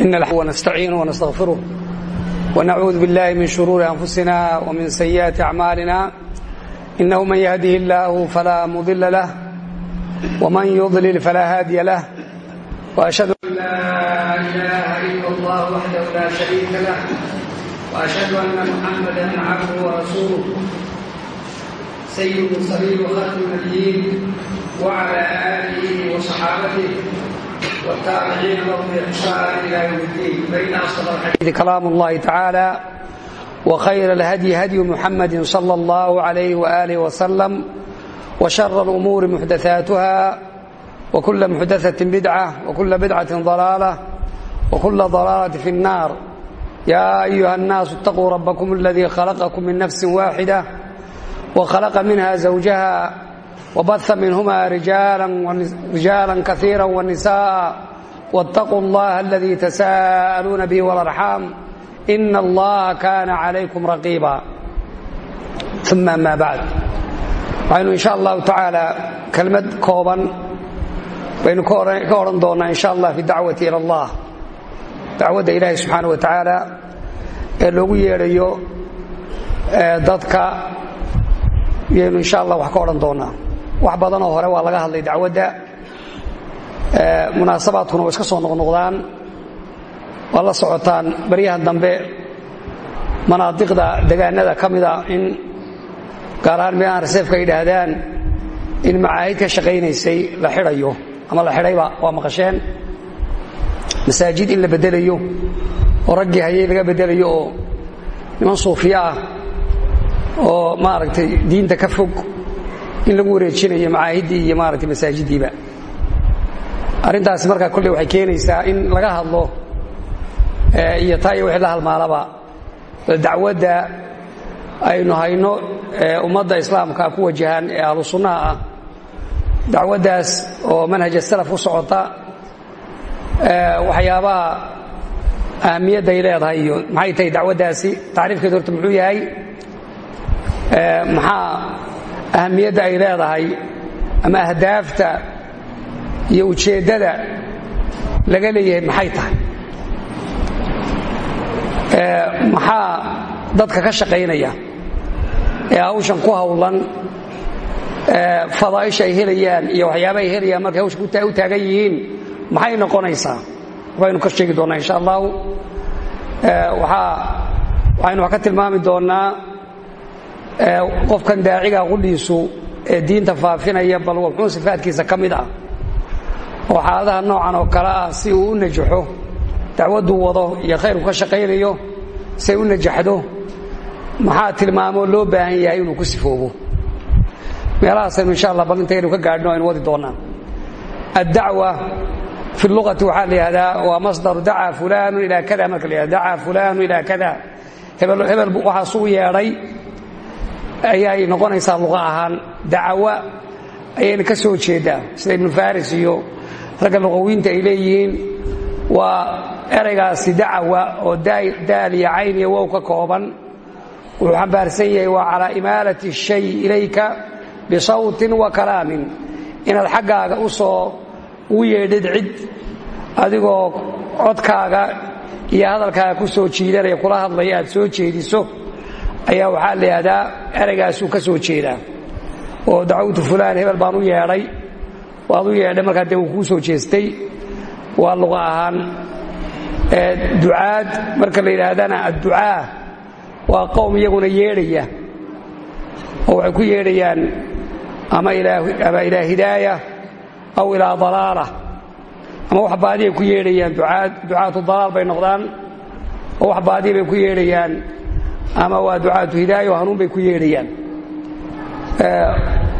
إن ونستعين ونستغفره ونعوذ بالله من شرور أنفسنا ومن سيئات أعمالنا إنه من يهده الله فلا مضل له ومن يضلل فلا هادي له وأشهد أن لا إله إلا الله وحده لا شريك له وأشهد أن محمدا عبده ورسوله سيد المرسلين وخاتم النبيين وعلى آله وصحابته كلام الله تعالى وخير الهدي هدي محمد صلى الله عليه وآله وسلم وشر الأمور محدثاتها وكل محدثة بدعة وكل بدعة ضلالة وكل ضلالة في النار يا أيها الناس اتقوا ربكم الذي خلقكم من نفس واحدة وخلق منها زوجها وبث منهما رجالا, رجالا كثيرا والنساء واتقوا الله الذي تساءلون به والأرحام إن الله كان عليكم رقيبا ثم ما بعد waxaynu insha allahu tacaala kelmad kooban baynu ka odhan doonnaa insha allah fi dacwati ila allah dacwadda ilaahay subxaana wa tacaala ee loogu yeedhayo dadka yaynu insha allah wax ka odhan doonnaa wax badanoo hore waa laga hadlay dacwadda munaasabaadkuna waa iska soo noqnoqdaan waa la socotaan. Baryahan dambe manaadiqda degaanada ka mida in gaar ahaan meelahan reseefka ay yidhaahdaan in macaahid ka shaqaynaysay la xidhayo ama la xidhayba waa maqasheen. Masaajid in la bedelayo oo raggii hayay laga bedelayo oo niman suufiya ah oo maaragtay diinta ka fog in lagu wareejinayo macaahiddii iyo maaragtay masaajiddiiba. Arrintaasi markaa kolley waxay keenaysaa in laga hadlo iyo taa iyo wixii la halmaalaba. Dacwadda aynu hayno ummadda islaamka ku wajahan ee ahlu sunnaha ah. Dacwaddaas oo manhaja salaf u socota waxyaabaha ahamiyadda ay leedahay iyo maxay tahay dacwaddaasi? Tacriifkeedu horta muxuu yahay maxaa ahamiyadda ay leedahay ama ahdaafta iyo ujeeddada laga leeyahay maxay tahay? Maxaa dadka ka shaqaynaya? Ee hawshan ku hawlan fadaaisha ay helayaan iyo waxyaaba ay helayaan markay hawsha u taagan yihiin maxay noqonaysaa? Waxbaynu ka sheegi doonnaa insha allahu. Waxaynu wax ka tilmaami doonnaa qofkan daaciga qudhiisu ee diinta faafinaya bal wuxuun sifaadkiisa ka ah. Oo xaaladaha noocan oo kale ah si uu u najaxo dacwadduu wado iyo khayrku ka shaqaynayo say u najaxdo maxaa tilmaamoo loo baahan yahay inuu ku sifoobo? Meelahaasaynu insha allah bal intaynu ka gaadhno aynu wadi doonnaa addacwa fi luqati waxaa la yidhahdaa waa masdaru dacaa fulaanu ilaa kada marka la yhahda dacaa fulaanu ilaa kada hebel hebel ayay noqonaysaa luqa ahaan dacawa ayayna ka soo jeedaa. Sida ibnu faris iyo ragga luqawiinta ay leeyihiin waa eraygaasi dacawa oo daal iyo cayn iyo wow ka kooban. Wuxuu xambaarsan yahay waa calaa imaalati shay ilayka bisawtin wa kalaamin. Inaad xaggaaga u soo ugu yeedhid cid adigoo codkaaga iyo hadalkaaga ku soo jiidanaya kula hadlaya aad soo jeediso ayaa waxaa la yidhahdaa eraygaasuu ka soo jeedaa. oo dacwatu fulaan hebel baan u yeedhay waad u yeedhay markaa dee uu kuu soo jeestay. Waa luqa ahaan ducaad marka la yidhaahdana adducaa waa qowm iyaguna yeedhaya. oo waxay ku yeedhayaan ama ilaa hidaaya aw ilaa dalaala. ama wax baadiyay ku yeedhayaan ducaatu dalaal bay noqdaan. oo wax baadiya bay ku yeedhayaan ama waa ducaatu hidaaya oo hanuun bay ku yeedhayaan.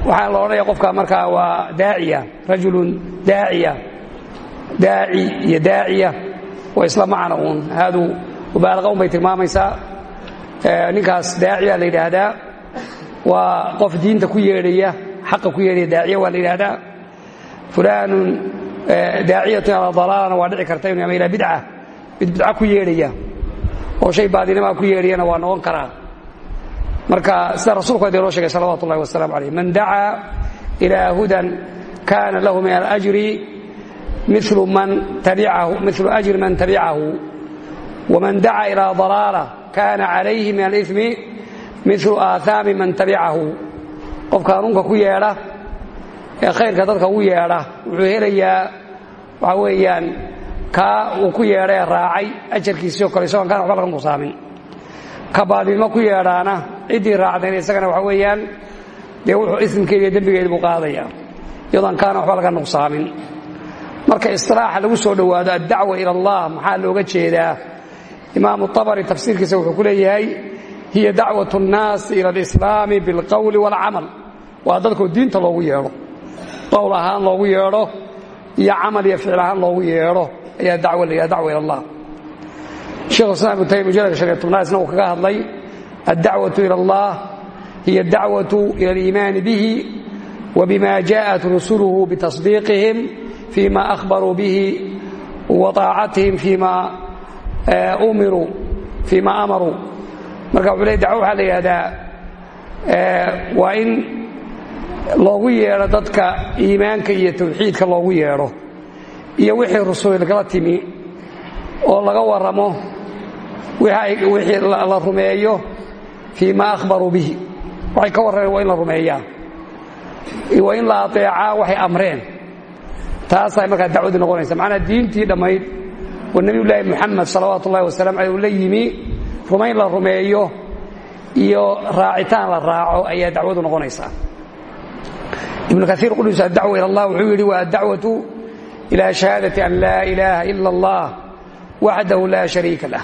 Waxaa la odhanaya qofka markaa waa daaciya rajulun daaciya daaci iyo daaciya waa isla macna uun. Haadu mubaalaqa un bay tilmaamaysaa. Ninkaas daaciya la yidhaahdaa waa qof diinta ku yeedhaya xaqa ku yeedhaya daaciya waa la yidhaahdaa. Fulaanun daaciyatun ala dalaalana waa dhici karta inu ama ilaa bidca mid bidca ku yeedhaya oo shay baadinimaa ku yeedhayana waa noqon karaa marka sida rasuulku hadee loo sheegay salawatu ullahi wasalaamu calayh man dacaa ilaa hudan kaana lahu min alajri milu ajri man tabicahu waman daca ilaa dalaala kana calayhi min alimi milu aaaami man tabicahu qofka hanuunka ku yeedha ee khayrka dadka ugu yeedha wuxuu helayaa waxa weeyaan kaa uu ku yeedhae raacay ajarkiisio kale isagoon kaan waba laga nusaamin ka baadnimo ku yeedhaana ciddii raacdayna isagana waxa weeyaan dee wuxuu ismkeedi iyo dembigeedi buu qaadaya iyadoon kaana waxba laga nuqsaamin. Marka isilaaxa lagu soo dhowaado addacwa ila allah maxaa looga jeedaa? Imaamu abari tafsiirkiisa wuxuu ku leeyahay hiya dacwat اnnaasi ila alislaami bilqowli waalcamal waa dadku diinta loogu yeedho qowl ahaan loogu yeedho iyo camal iyo ficil ahaan loogu yeedho ayaa dacwo la yidhaha dacwa ila allah. Shekhu islam ibnu taymiya mujalladka shan iyo tobnaad isna uu kaga ila allah hiya addacwatu ila aliimaani bihi wbima jaءat rusuluhu bitasdiiqihim fima ahbaruu bihi wa طaacatihim fima umiruu fima amaruu marka wuxuu le dacwo waxaa la yidhahdaa waa in loogu yeedho dadka iimaanka iyo tawxiidka loogu yeedho iyo wixii rusulkala timi oo laga waramo wixii la rumeeyo fii ma ahbaruu bihi. Waxay ka warrameen waa in la rumeeyaa waa in la ateecaa waxay amreen. Taasay markaa dacwadii noqonaysa. Macnaa diintii dhammayd oo nebiyullaahi moxamed salawaatu ullahi wasalam aley uu la yimi rumayn la rumeeyo iyo raacitaan la raaco ayaa dacwadu noqonaysaa ibnu kaiir qudus addacwa ila allah wuxuu yidhi waa addacwatu ila shahaadati an laa ilaaha ila allah waxdahu laa shariika lah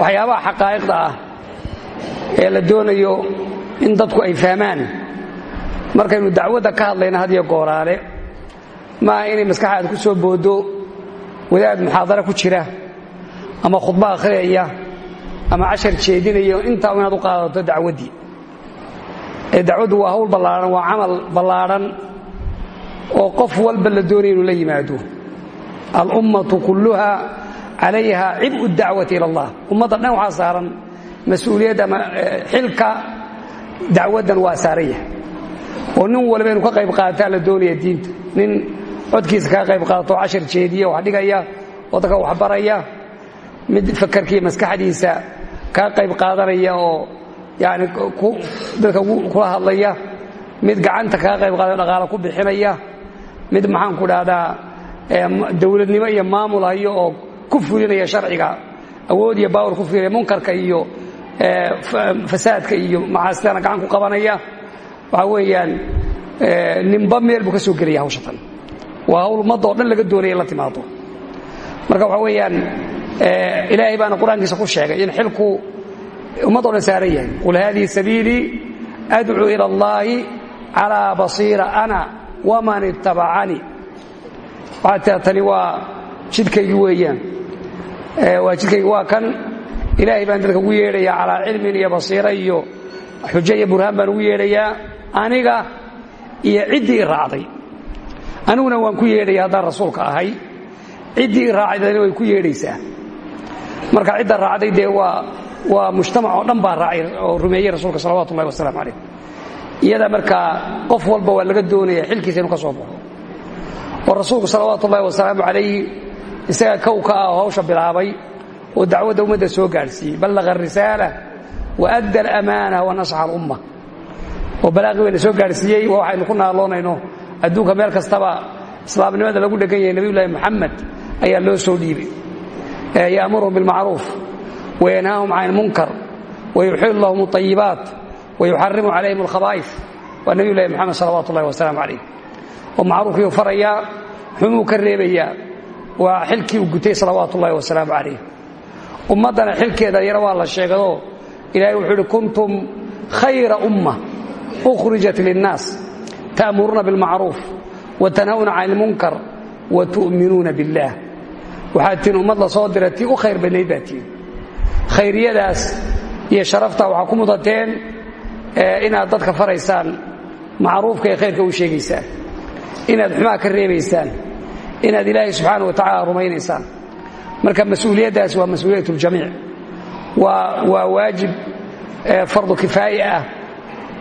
waxyaabaha xaqaa'iqda ah ee la doonayo in dadku ay fahmaan markaynu dacwadda ka hadlayna had iyo gooraale maaha inay maskaxaada ku soo boodo wadaad muxaadaro ku jira ama khudba akhriyaya ama cashar jeedinayo intaa inaad u qaadato dacwaddii ee dacwaddu waa hawl ballaadhan waa camal ballaadhan oo qof walba la doonaya inuu la yimaado. Alummatu kulluha calayha cib'u dacwati ila allah. Ummadda dhan waxaa saaran mas'uuliyadda ama xilka dacwaddan waa saaran yahay. Oo nin walba inu ka qayb qaadataa la doonaya diinta. Nin codkiisa kaga qayb qaadato oo cashar jeediya wax dhigaya oo dadka wax baraya mid fakarkiiyo maskaxdiisa kaga qayb qaadanaya oo yani dadka kula hadlaya mid gacanta kaga qayb qaadaya dhaqaalo ku bixinaya mid maxaanku dhahdaa dowladnimo iyo maamul hayo oo ku fulinaya sharciga awood iyo baawar ku fulinaya munkarka iyo fasaadka iyo macaasitana gacan ku qabanaya. Waxaa weeyaan ninba meel buu ka soo gelaya hawshatan. Waa hawl ummadda oo dhan laga doonaya la timaado. Marka waxaa weeyaan ilaahay baana qur'aankiisa ku sheegay in xilku ummaddo dhan saaran yahay. Qul haadihi sabiilii adcuu ila allaahi calaa basiira ana waman tia tani waa jidkaygi weeyaan waa jidkaygi waa kan ilaahay baan dadka ugu yeedhayaa calaa cilmin iyo basiira iyo xujo iyo burhaan baan ugu yeedhayaa aniga iyo ciddii i raacday aniguna waan ku yeedhaya haddaan rasuulka ahay ciddii i raacdayna way ku yeedhaysaa marka cidda raacday dee waa waa mujtamac oo dhan baa raacay oo rumeeyey iyada markaa qof walba waa laga doonaya xilkiisa inuu ka soo baxo. Oo rasuulku salawaatu ullahi wasalaamu calayhi isaga kow ka ah oo hawsha bilaabay oo dacwadda ummadda soo gaadhsiiyey. Ballaqa arisaala wa adda alamaana wa nasxa alumma. Oo balaaqii wayna soo gaadhsiiyey waa waxaynu ku naaloonayno adduunka meel kastaba islaamnimada lagu dhegan yahay nebiyullaahi moxamed ayaa loo soo dhiibay. Ya'muruhum bilmacruuf wayanhaahum can ilmunkar wayuxilu lahum alayibaat wayuxarimu calayhim alkhabaa'if waa nebiyullahi moxamed salawaatu ullahi wasalaamu calayh oo macruufkiiu farayaa xumuu ka reebayaa waa xilkii uu gutay salawaatu ullahi wasalaamu calayh ummaddana xilkeeda yara waa la sheegado ilahay wuxuu idhi kuntum khayra umma ukhrijat linnaas ta'muruuna bilmacruuf watanhawna can ilmunkar watu'minuuna biاllah waxaad tihiin ummad la inaad dadka faraysaan macruufka ee khayrka u sheegaysaan inaad xumaa ka reebaysaan inaad ilaahay subxaana wa tacala rumaynaysaan. Marka mas'uuliyaddaas waa mas'uuliyat اljamiic waa waa waajib fardu kifaaye ah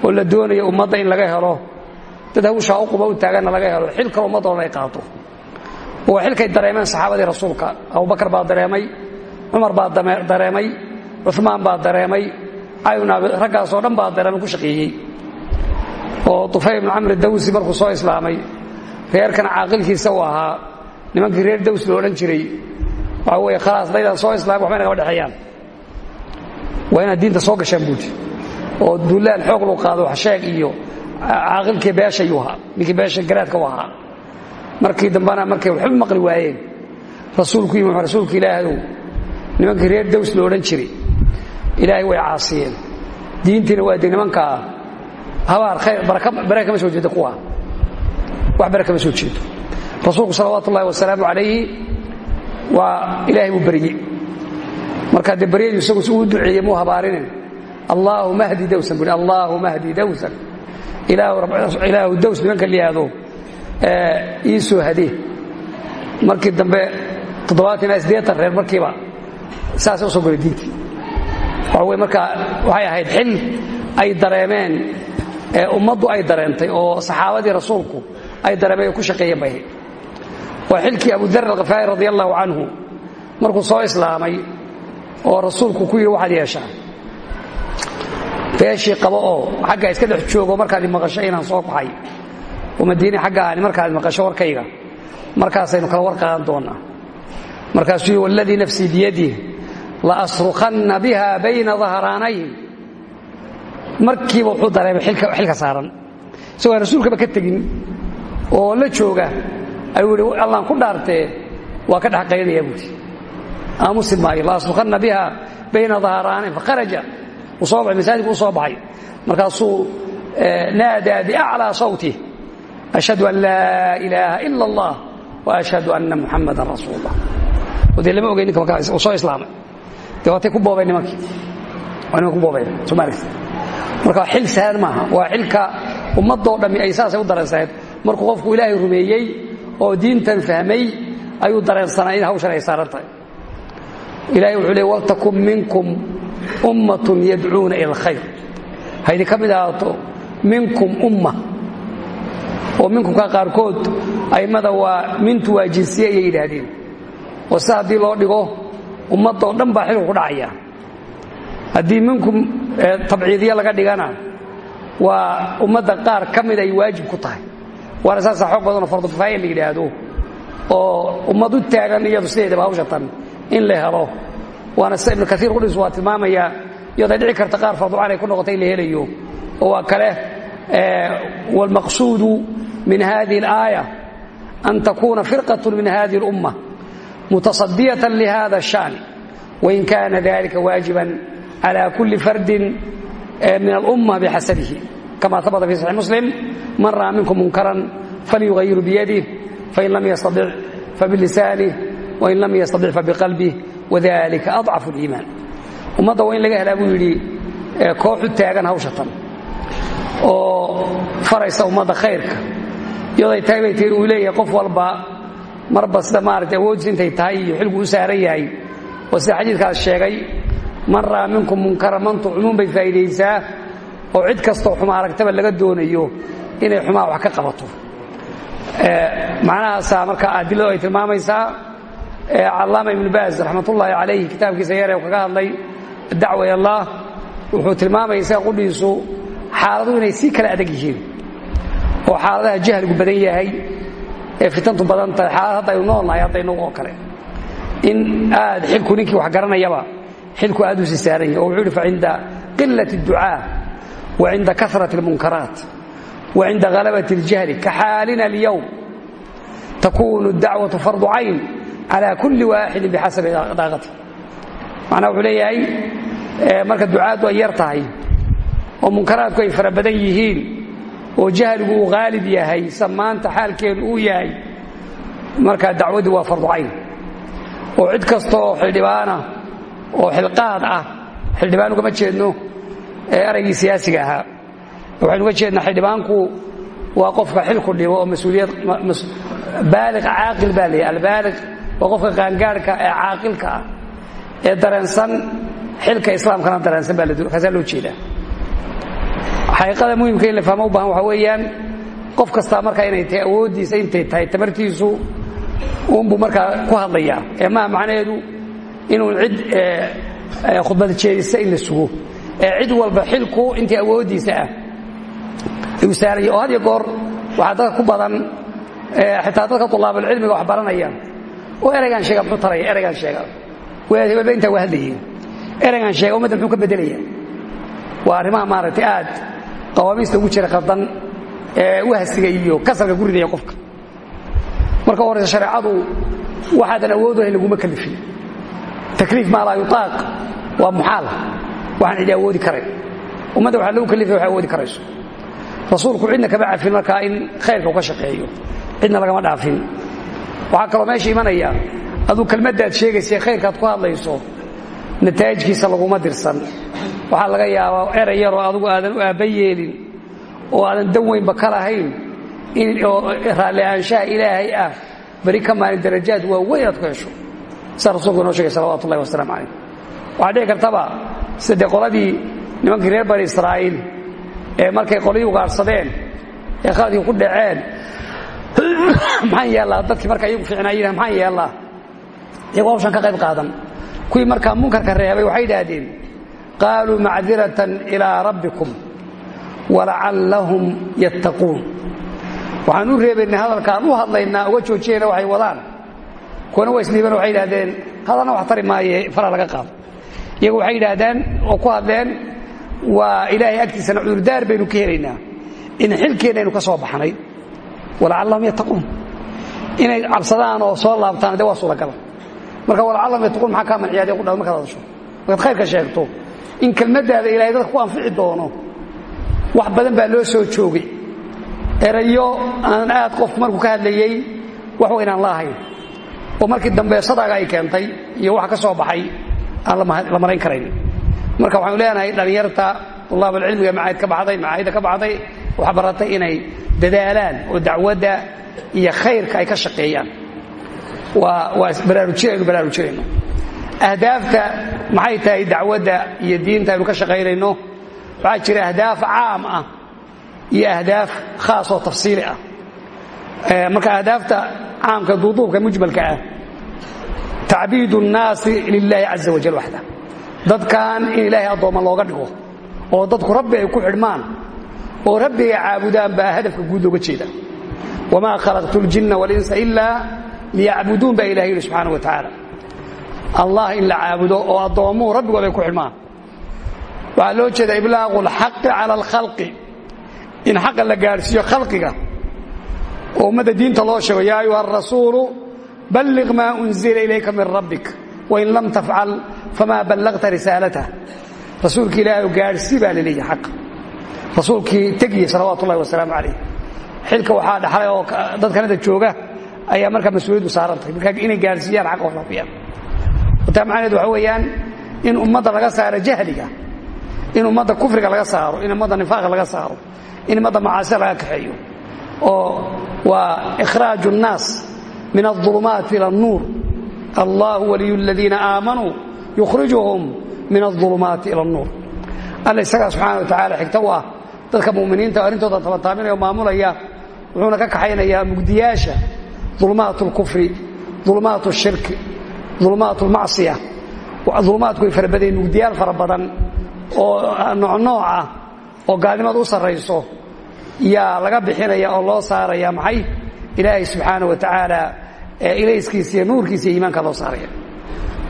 oo la doonayo ummadda in laga helo. Dad hawshaa u quba u taaganna laga helo. Xil kale ummadda o dhan ay qaato. Waa xilkay dareemeen saxaabadii rasuulka. Abubakar baa dareemay cumar baa dareemay cumaan baa dareemay raggaasoo dhan baa ku shaqeeyey. Oo tufayl ibnu camri dawsi markuu soo islaamay reerkan caaqilkiisa uu ahaa reer daws lo odhan jiray waxaa weeye khalaas daydaan soo islaamay waxbay nagama dhexeeyaan. Waa diinta soo gashaan buuti oo duulaan xoog lu qaado waxsheeg iyo caaqilkii beeshayuu ahaa ninkii beesha garaadka u markii dambana markay waxba maqli waayeen rasuulku yimi rasuulka ilaahdow nimankii reer daws lo odhan jiray ilaahay way caasiyeen. Diintiina waa de nimankaa habaar khayr bare kama soo jeedo kuwa. Wax bare kama soo jeedo. Rasuulku salawaatu ullahi wasalaamu calayhi waa ilaahay buu beryey markaa dee baryadu isagu si uu duceeyey muu habaarinin allaahuma hdi dawsan bui allaahuma hdi dawsan. Ilaahu daws nimanka liyaado. Ii soo hadee markii dambe toddobaatan ilaa siddeetan reer markiiba saasay u soo goray diintii waxa wey markaa waxay ahayd xil ay dareemeen ummaddu ay dareentay oo saxaabadii rasuulku ay dareemeen ku shaqeeyeen bay. Ahayd waa xilkii abudar alkhafaari radi allahu canhu markuu soo islaamay oo rasuulku ku yidhi waxaad yeeshaan. Beeshii qabo oo xagga iska dhex joogo markaad maqasho inaan soo baxay oo madiine xagga aani markaad maqasho warkayga markaasaynu kala war qaadan doonnaa markaasuu yidhi waladii nafsii la asrukanna biha bayna dahraanayhim markiiba wuxuu dareemay xilka saaran isagoo rasuulkaba ka tegin oo la jooga ayuu yidhi allaan ku dhaartee waa ka dhex qaydaya buuti aamusi maayo la asrukanna biha bayna dahraanayhim fakharaja uu soo baxay masaajidku u soo baxay markaasuu naadaa biaclaa sawtih ashhadu an laa ilaaha ila allah wa ashhadu anna muxamadan rasuul allah oo dee lama ogey ninka markaa uu soo islaamay waatay ku boobeen nimankii. Waa ku boobeen soo maaragtay marka xil sahlan maaha. Waa xilka ummadoo dhammi ay saasay u dareensaneed markuu qofku ilaahay rumeeyey oo diintan fahmay ayuu dareensanaa in hawshan ay saaran tahay. Wuxuu leey waltakun minkum ummatun yadcuuna ila alkhayr. Haydin ka mid ahaato minkum umma. Oo minkumka qaarkood a'immada waa mintu waa jinsiye ayay yidhaahdeen. Oo haddii loo dhigo ummadoo dhan baa xilku ku dhacaya haddii minkum tabciidiya laga dhigana waa ummadda qaar ka mid ay waajib ku tahay waana saasaa xoog badanoo fardukifaaya la yidhaahdo oo ummad u taagan iyadu sideedaba hawshatan in la helo waana sida ibnu kaiir qudhiis waa tilmaamayaa iyaday dhici karta qaar farducaan ay ku noqota in la helayo oo waa kale wاlmaqsuudu min hadihi اlآaية an takuna firqaة min hadihi اlأumة mutaصadiyaة lhada الشhaأن wain kana dalika waajiba عlى kuli fardi min اlأmة bxasabihi kama habta fi صaحيح msلم man ra'a minkum munkaran falyuغayiru biyadih fain lam yastaطic fabilisanih wain lam yastaطic fabiqalbih wadalika aضcafu اliimaan ummadda waa in laga helaa buu yidhi kooxu taagan hawshatan oo faraysa ummadda khayrka iyaday tahay bay tiin uu leeyahay qof walba marba sida maarata awooddiis intay tahay iyo xilgu u saaran yahay. Oo sida xadiidkaas sheegay man ra'a minkum munkara mantu bay faa'iidaysaa oo cid kastoo xuma aragtaba laga doonayo inay xumaa wax ka qabato. Macnahaasaa marka adiladu ay tilmaamaysaa. Callaama ibnu baaz raxmatullaahi calayh kitaabkiisa yaree kaga hadlay dacwa ilallah wuxuu tilmaamaya qudhiisu xaaladuhu inay sii kala adag yihiin oo xaaladaha jahligu badan yahay ee fitantu badan tahay xaalad hadda aynu noolnahay hadda inagu oo kale in aad xilku ninkii wax garanayaba xilku aad u sii saaran yahay oo wuxuu yidhi facinda qilat الducaa wa cinda karat اlmunkaraat wa cinda halabat اljahli ka xaalina اlyowm takunu اdacwaةu fardu cayn calى kuli waaxidin bixasabi daaqati macnaa wuxuu leeyahay marka ducaaddu ay yar tahay oo munkaraadku ay fara badan yihiin oo jahligu uu haalib yahay sa maanta xaalkeedu uu yahay markaa dacwaddii waa fardu cayn. Oo cid kastaoo xildhibaana oo xilqaad ah xildhibaan ugama jeedno eraygii siyaasiga ahaa. Waxaynu uga jeednaa xildhibaanku waa qofka xilku dhibo oo mas'uuliyad baaliq caaqil baa leeyahy albaaliq waa qofka qaangaarhka ee caaqilka ah ee dareensan xilka islaamkana dareensan kaasaa loo jeedaa xaqiiqada muhimka in la fahmo u baahan waxaa weeyaan qof kastaa markaa inay tahay awooddiisa intay tahay tamartiisu uunbuu markaa ku hadlayaa ee maha macnaheedu inuu cid khudbad jeedisa in la sugo ee cid walba xilku intii awooddiisa ah ayuu saaraya oo had iyo goor waxaa dadka ku badan xitaa dadka tulaabulcilmiga wax baranayaan oo ereygaan sheega muxuu taraya ereygaan sheega hebelba intaa waa hadlayeen ereygaan sheega ummadda muxuu ka beddelaya waa arrimaha maaragtay aad qawaamiista ugu jira qaldan ee wahsiga iyo kasalka ku ridaya qofka. Marka u horeysa shareecadu waxaadan awood lahayn laguma kalifin. Takliif maa laa yutaaq waa muxaal. Waxaan cidi awoodi karayn ummadda waxaa lagu kalifaya waxay awoodi karayso. Rasuulku cidna kama cafin markaa in khayrka u shaqeeyo. Cidna lagama dhaafin. Waxaa kaloo meesha imanaya aduu kelmaddaad sheegaysa khayrkaad ku hadlayso nataa'ijkiisa laguma dirsan waxaa laga yaabaa erey yaroo adugu aadan u aabba yeelin oo aadan dan weynba ka lahayn oo raalli ilaahay ah beri ka maalin darajaad waa weyn aad ku hesho. Saa rasuulku inoo sheegay salawatu ullahi wasalaamu calayh. Waxaa dhici kartaba side qoladii nimankii reer bani israa'iil ee markay qolyii ugaarsadeen ee khaladkii ku dhaceen maxaan yeellaa dadkii markaa iyagu fiicnaayeen maxaan yeellaa? Iyagoo hawshan ka qayb qaadan. Kuwii markaa munkarka reebay waxay idhaahdeen qaaluu macdiratan ilaa rabbikum walacallahum yattaquun. Waxaan u reebaynay hadalkaan u hadlaynaa uga joojiyayna waxay wadaan. Kuwana waa isliiban waxay idhahdeen hadalna wax tari maaye fara laga qaado. Iyagu waxay yidhaahdeen oo ku hadleen waa ilaahay agtiisana cudurdaar baynu ka helaynaa. In xilkeenna aynu ka soo baxnay. Walacallahum yattaquun. Inay cabsadaan oo soo laabtaan de waa suuragal. Marka walacallahum yattaquun maxaa kaa manciyaad ku dha markaad in kelmaddaada ilahay dadka ku anfici doono wax badan baa loo soo joogay. Erayo aan aad qofku markuu ka hadlayey wax weynaan la ahayn oo markii dambe sadaaga ay keentay iyo waxa ka soo baxay aan la marayn karayn. Marka waxaanu leenahay dhallinyarta tulaabulcilmiga macaahid ka baxday macaahidda ka baxday waxa baratay inay dadaalaan oo dacwadda iyo khayrka ay ka shaqeeyaan. Waa waa baraarujinaynu baraarujinayno ahdaafta maxay tahay dacwadda iyo diinta aynu ka shaqaynayno? Waxaa jira ahdaaf caam ah iyo ahdaaf khaas oo tafsiili ah. Eh, marka ahdaafta caamka duuduubka mujmalka ah tacbiidu nnaasi lilaahi caza wajal waxda. Dadkan in ilaahay addoomma looga dhigo oo dadku rabbi ay ku xidhmaan oo rabbigay caabudaan baa hadafka guud looga jeeda. Wamaa khalaqtu ljinna walinsa ilaa liyacbuduun baa ilahay yidhi subxaana wa tacaala allah in la caabudo oo addoommuhu rabbigood ay ku xidhmaan. Waxaa loo jeeda iblaaqu اlxaqi cala اlkhalqi in xaqa la gaadhsiiyo khalqiga. Oo ummadda diinta loo sheego yaa ayuha arasuulu balliq maa unzila ilayka min rabbik wain lam tafcal famaa ballaqta risaalatah rasuulki ilaahay gaadhsii baa la leeyahay xaqa rasuulkii tegiye salawaatu ullahi wasalaamu calayh xilka waxaa dhaxlay oo dadkanada jooga ayaa markaa mas'uuliyaddu saarantahay markaa inay gaadhsiiyaan xaqa faafiyaan taa macnaheedu waxa weeyaan in ummadda laga saaro jahliga in ummadda kufriga laga saaro in ummadda nifaaqa laga saaro in ummadda macaasida laga kaxeeyo oo waa ikhraaju الnaas min الظulumaati ilى الnuur allahu waliyu اladiina aamanuu yukhrijuhum min الظulumaati ilى الnuur alla isagaa subxaana wa tacala xigto u ah dadka muminiinta arrintooda tabataaminaya o maamulaya wuxuuna ka kaxaynayaa mugdiyaasha ulumaat اlkufri ulumaat الshirki ulmaatulmacsiya ulmaadku way fara badan yihiin mugdiyaal fara badan oo ah, noocnooc ah oo gaalnimada u sarrayso. Yaa laga bixinaya oo loo saaraya maxay? Ilaahay subxaana wa tacaala eeeelayskiisa iyo nuurkiisa iyo iimaanka loo saaraya.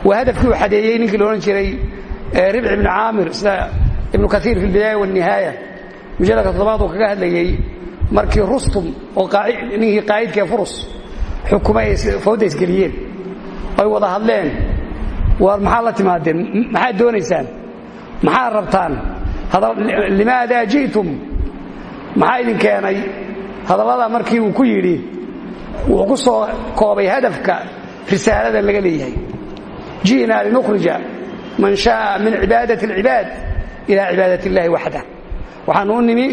Waa hadafkii uu xadeeyey ninkii loodhan jiray ribci ibnu caamir sida ibnu kaiir fi lbidaaya wاnihaaya mujalladka toddobaad uu kaga hadlayey markii rustum oo ninkii qaa'idkae furus xukumay fawda isgeliyeen ay wada hadleen. War maxaa la timaadeen? Maxaad doonaysaan? Maxaad rabtaan? Limaadaa ji'tum? Maxaa idin keenay? Hadallada markii uu ku yidhi wuxuu ku soo koobay hadafka risaalada laga leeyahay. Ji'naa linukhrija man shaaa min cibaadati alcibaad ila cibaadat illaahi waxdah waxaanu u nimi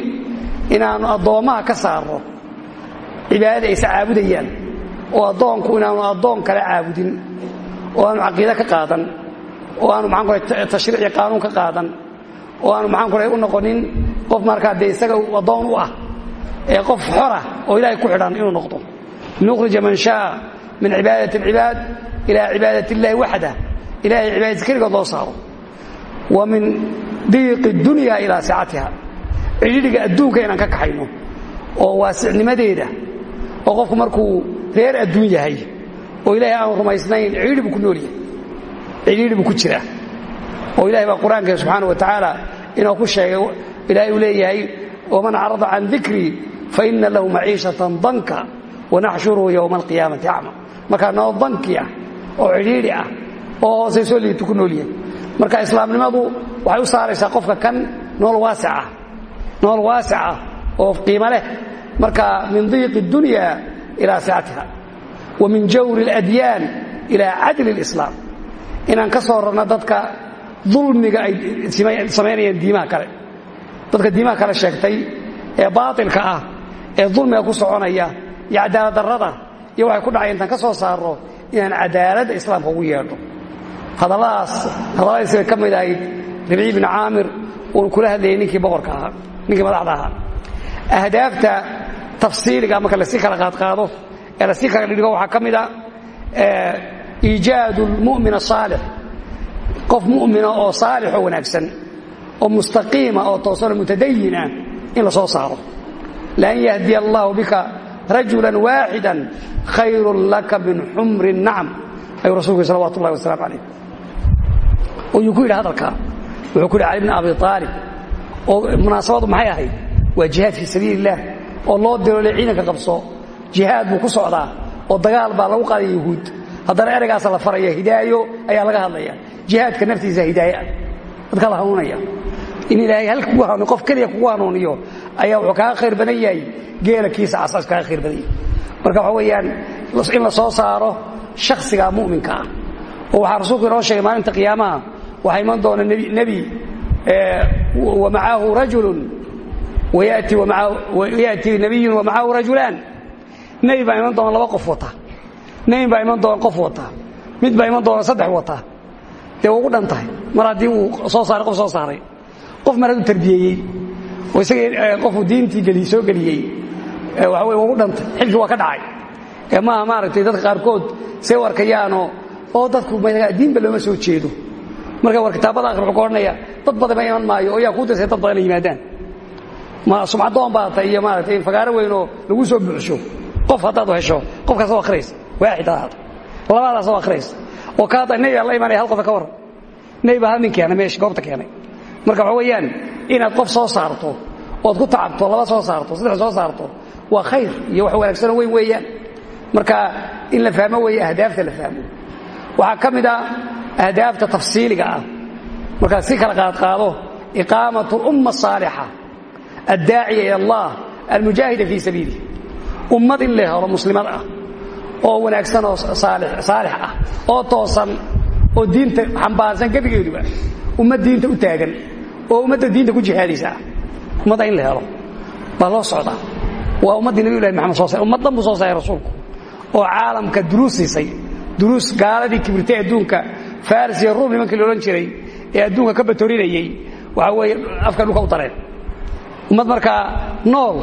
inaannu addoommaha ka saaro cibaadada ay oo addoonku inaanu addoon kale caabudin oo aanu caqiide ka qaadan oo aanu maxaan kule tashriici qaanuun ka qaadan oo aanu maxaan kule u noqonin qof markaa dee isaga addoon u ah ee qof xora oo ilaahay ku xidhan inuu noqdo. Linukhrija man shaءa min cibaadati alcibaad ilaa cibaadat illahi waxda ilahay cibaadadiisa keligood loo saaro. Wa min diiqi dunya ilaa sicatiha cidhidhiga adduunka inaan ka kaxayno oo waasicnimadeeda oo qofku markuu reer adduun yahay oo ilaahay aanu rumaysnayn cidhiidhi buu ku nool yahay. Cidhiidhi ku jiraa oo ilahay baa qur'aanka subxaana wa tacaala inuu ku sheegay ilahay uu leeyahay waman acrada can dikrii faina lahu maciishatan danka wanaxshuruhu yowma alqiyaamati acma markaa noo danki ah oo cidhiidhi ah oo hoosaysoo liitu ku nool yahay. Marka islaamnimadu waxay u saaraysaa qofka kan nool waasicah nool waasicah oo qiimo leh marka min diiqi dunya ilaa sicatiha wa min jawri اladyaan ilaa cadli اlislaam inaan ka soo rarno dadka dulmiga ay samaynayaan diimaha kale. Dadka diimaha kale sheegtay ee baatilka ah ee dulmiga ku soconaya iyo cadaalad darrada iyo waxay ku dhacay intaan ka soo saarno inaan cadaaladda islaamka ugu yeedho. Hadalladaas hadalladiis bay ka mid ahayd ribci bni caamir uun kula hadlayay ninkii boqorka ahaa ninkii madaxda ahaa ahdaafta tafsiiliga marka la sii kala qaadqaado ee la sii kala dhidhigo waxaa ka mid a iijaadu lmu'min asaalix qof mu'mina oo saalix oo wanaagsan oo mustaqiima oo toosanoo mutadayina in soo saaro. Lan yahdiya allahu bika rajulan waaxida khayrun laka min xumri nacam. Ayuu rasulku salawatu ullahi wasalaamu calayh. Oyuu ku yidhi wuxuu ku yidhi cali abi aalib oo munaasabadu maxay ahayd waa jihaad fii sabiili illah oo loo diroole ciidanka qabso. Jihaad buu ku socdaa oo dagaal baa lagu qaadaya yahuud haddana ereygaasa la faraya hidaayo ayaa laga hadlaya jihaadka naftiisa hidaaye ah dadka la hanuunaya. In ilaahay hal kugu hanuuniyo qof keliya kugu hanuuniyo ayaa wuxuu kaaga khayr badan yahay. Geela kiisa casas kaaga khayr badan yahay. Marka waxa weeyaan in la soo saaro shakhsiga mu'minka ah. Oo waxaa rasuulku inoo sheegay maalinta qiyaamaha waxaa iman doona nebi wa macaahu rajulun wayati nabiyun wa macahu rajulaan nebi baa iman doona laba qof wata nebi baa iman doona qof wata mid baa iman doona saddex wata dee ugu dhan tahay mar haddii uu soo saaray qof soo saaray qof mar hadduu tarbiyeeyey oo isaga qofuu diintii soo geliyey waxa wey ugu dhantay xilkii waa ka dhacay ee maaha maaragtay dadka qaarkood say u arkayaanoo oo dadku diinba looma soo jeedo marka war kitaabada akhri wuxuu dad badan iman maayo oo yaa kuu dirsay dad badan yimaadaan ma sumcadoon baa tay iyo maaragtay fagaaro weynoo lagu soo buuxsho. Qof haddaad hesho qofkaas oo akhriyaysa waaxid ahaad labadaas oo akhriyaysa oo ka hadda nebi baa la hal qofa ka warran nebi baa hal nin goobta keenay. Marka waxa weeyaan inaad qof soo saarto ood ku tacabto laba soo saarto saddex soo saarto waa khayr iyo wax wanaagsanoo weyn weeyaan. Marka in la fahmo weeye ahdaafta la fahmo. Waxaa ka mid a ahdaafta tafsiiliga ah. Markaad si kala qaadqaado iqaamat اlumma asaalixa addaaciya ila allah almujaahida fii sabiilih ummad in la helo muslimad ah oo wanaagsan oo saalix ah oo toosan oo diinta xambaarsan gebigeeduba ummad diinta u taagan oo ummadda diinta ku jihaadaysa ah ummadda in la helo baa loo socdaa waa ummaddii nabiy lahi maxamed soo ummad dhan buu soo saaray rasuulku oo caalamka duruus siisay duruus gaaladii kibirtay adduunka faris iyo ruum nimankii la ee adduunka ka batorinayey waxa weeye afka dareen ummad markaa nool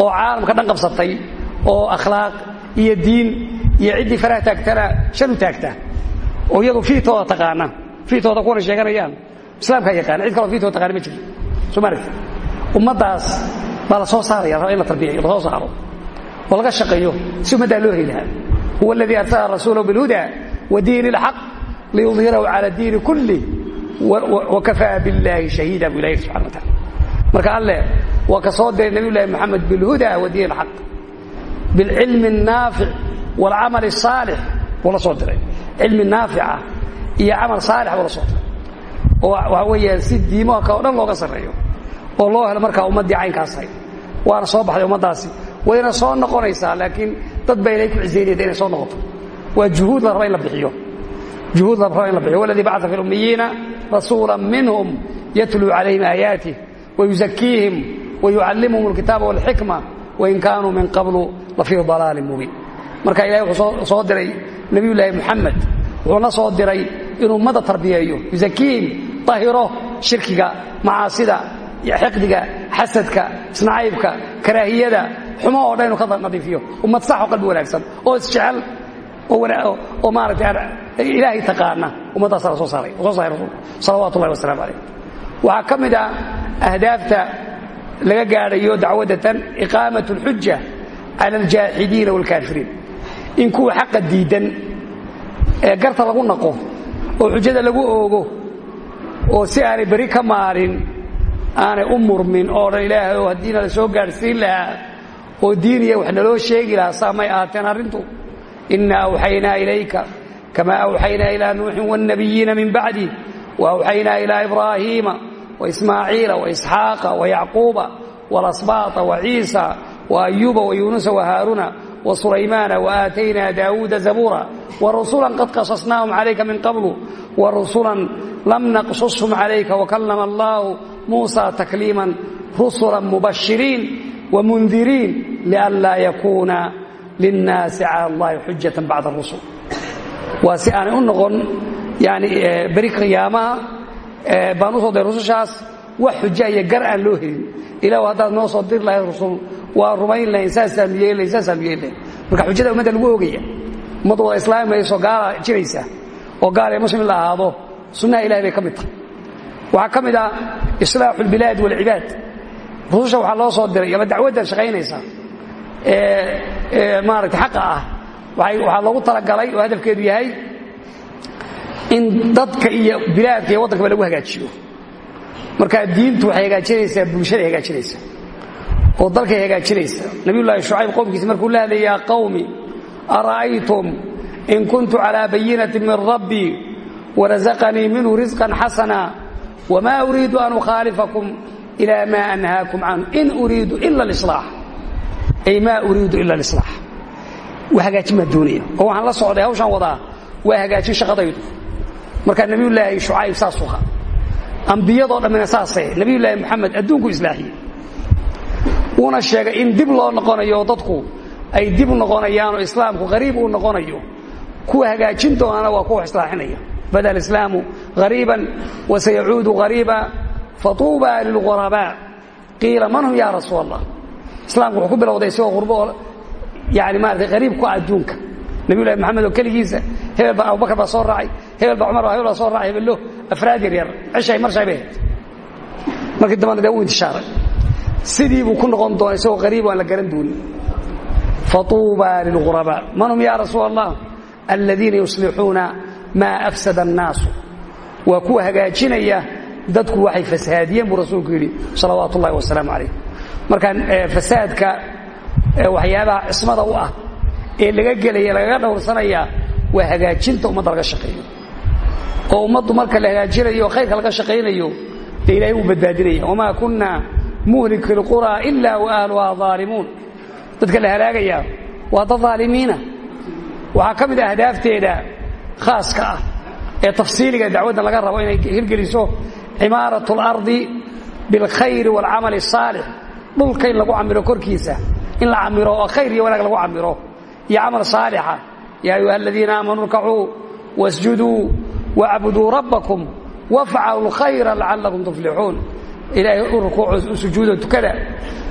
oo caalamka dhan qabsatay oo akhlaaq iyo diin iyo ciddii faraha taagtana shan u taagta oo iyadu fiitooda taqaana fiitooda kuwana sheeganayaan islaamkaa yaqaana cid kaloo fiitooda taqaana ma jiro soo maaragta ummaddaas baa la soo saaraya raba in la tarbiyayo la soo saaro oo laga shaqeeyo si ummaddaa loo heli lahaa huwa aladii arsala rasuulahu bilhuda wa diini اlxaq liyudhirahu cala diini kulih wakafaa biاllaahi shahiida buu ilahi subxana wa taala marka alle waa ka soo diray nabiy llahi moxamed bilhuda wa diin اlxaq bilcilmi الnaafic wاlcamal الsaalix buu la soo diray cilmi naafica iyo camal saalix buu la soo diray oo waxa weeyaan si diimaha ka o dhan looga sarreeyo oo loo helo markaa ummaddii caynkaas hay waana soo baxday ummaddaasi wayna soo noqonaysaa laakiin dad baa ilay ku cisaynayda inay soo noqoto waa juhuud la raba in la bixiyo juhuud la raba in la bixiyo waladii bacaa fi lummiyiina rasuula minhum yatluu calayhim aayaatih wayuzakiihim wayucallimuhum alkitaaba walxikma wain kaanuu min qablu lafii dalaalin mubiin marka ilahay wuxuu soo diray nebiyullaahi muxamed wuxuuna soo diray inuu ummadda tarbiyeeyo yuzakiihim tahiro shirkiga macaasida xiqdiga xasadka isnacaybka karaahiyada xumo oo dhan inuu ka nadiifiyo ummad sax oo qalbi wanaagsan oo isjecel oo maarata ilaahay taqaana ummaddaasa la soo saaray soo saaray rasuulku salawaatu ullahi wasalaamu calayh waxaa ka mid ah ahdaafta laga gaadhayo dacwadatan iqaamat اlxuja cala aljaaxidiina wاlkaafiriin in kuwa xaqa diidan ee garta lagu naqo oo xujada lagu oogo oo si aanay beri ka maarin aanay u murmin oo dhan ilaahay oo haddiina la soo gaadhsiin lahaa oo diiniya wax naloo sheegi lahaa saamay ahaateen arrintu inna awxaynaa ilayka kama awxaynaa ilaa nuuxin wاlnabiyiina min bacdi waawxaynaa ilaa ibraahiima waismaaciila waisxaaqa wayacquuba walasbaata waciisa waayuuba wayuunusa wahaaruna وسليمان وآتينا داود زبورا ورسلا قد قصصناهم عليك من قبل ورسلا لم نقصصهم عليك وكلم الله موسى تكليما رسلا مبشرين ومنذرين لئلا يكون للناس على الله حجة بعد الرسل وسأنا أنغن يعني بريك قيامها baan u soo diray rusushaas wax xuja iyo gar aan loo helin. Ilaah haddaad noo soo diri lahayd rusul waa rumayn lahayn saasaa miyeeln saasaa miyeeln marka xujada ummadda lagu oogaya ummadda wada islaamayso gaala jiraysa oo gaal muslim la ahaado sunnaha ilahay bay ka tahay. Waxaa ka mid ah islaaxu lbilaad waalcibaad rususha loo soo diray ama dacwaddan shaqaynaysa ee maaragtay xaqa ah. Waxaa loogu talagalay oo hadafkeedu yahay in dadka iyo bilaadka iyo waddankaba lagu hagaajiyo. Marka diintu waxay hagaajinaysaa bulshaday hagaajinaysaa. Oo dalkay hagaajinaysa nabiyullaahi shucayb qowmkiisa markuu la hadlay yaa qawmi ara'aytum in kuntu calaa bayinatin min rabbii warazaqanii minhu risqan xasana wamaa uriidu an ukhaalifakum ilaa maa anhaakum canhu. In uriidu ila lislaax ay maa uriidu ila lislaax waa hagaajin baan doonaya oo waxaan la socday hawshaan wadaa waa hagaajin shaqadaydu marka nabiyullaahi shucayb saasuu ha ambiyadoo dhammina saasay nabiyullaahi moxamed adduunku islaaxiyey wuuna sheegay in dib loo noqonayo dadku ay dib noqonayaan oo islaamku qariib uu noqonayo kuwa hagaajin doonana waa kuwa islaaxinaya. Bada alislaamu hariiban wasayacuudu hariiba fatuuba lilghurabaa qiila man hum ya rasuul islaamku wuxuu ku bilowday isagoo qurbo oo yani maarata qariib ku ah adduunka nabiyullahi maxamed oo keligiisa hebel baa abubakar baa soo raacay hebel baa cumar baa hebel soo raacay hebello afraad yar yar cishay marshay bay ahayd. Markii dambana dee intishaaray. Sidii buu ku noqon doona isagoo qariib aan la garan doonin. Fatuuba lilghurabaa man hum ya rasuul allah aladiina yuslixuuna maa afsada annaasu. Waa kuwa hagaajinaya dadku waxay fasahaadiyeen buu rasuulku yidhi salawaatu ullahi wasalaamu calayh. Markaan fasaadka waxyaabaha cismada u ah ee laga gelaya lagaga dhowrsanaya waa hagaajinta ummadda laga shaqeeyo oo ummaddu marka la hagaajinayo oo khayrka laga shaqaynayo dee ilahay wuu badbaadinaya wamaa kunna muhlik اlqurى ila waahluhaa ظaalimuun dadka la halaagayaa waa dad aalimiina waxaa ka mid ah ahdaafteeda khaaska ah ee tafsiiliga dacwaddan laga rabo inay hirgeliso cimaaraة اlardi biاlkhayr wاlcamal الصaalix dhulka in lagu camiro korkiisa in la camiro oo khayr iyo wanaag lagu camiro iyo camal saalixa ya ayuha aladiina aamanuu rkacuu wasjuduu wacbuduu rabbakum wafcaluu اlkhayra lacalakum tuflixuun ilaahay u rukuuco u sujuudo tukada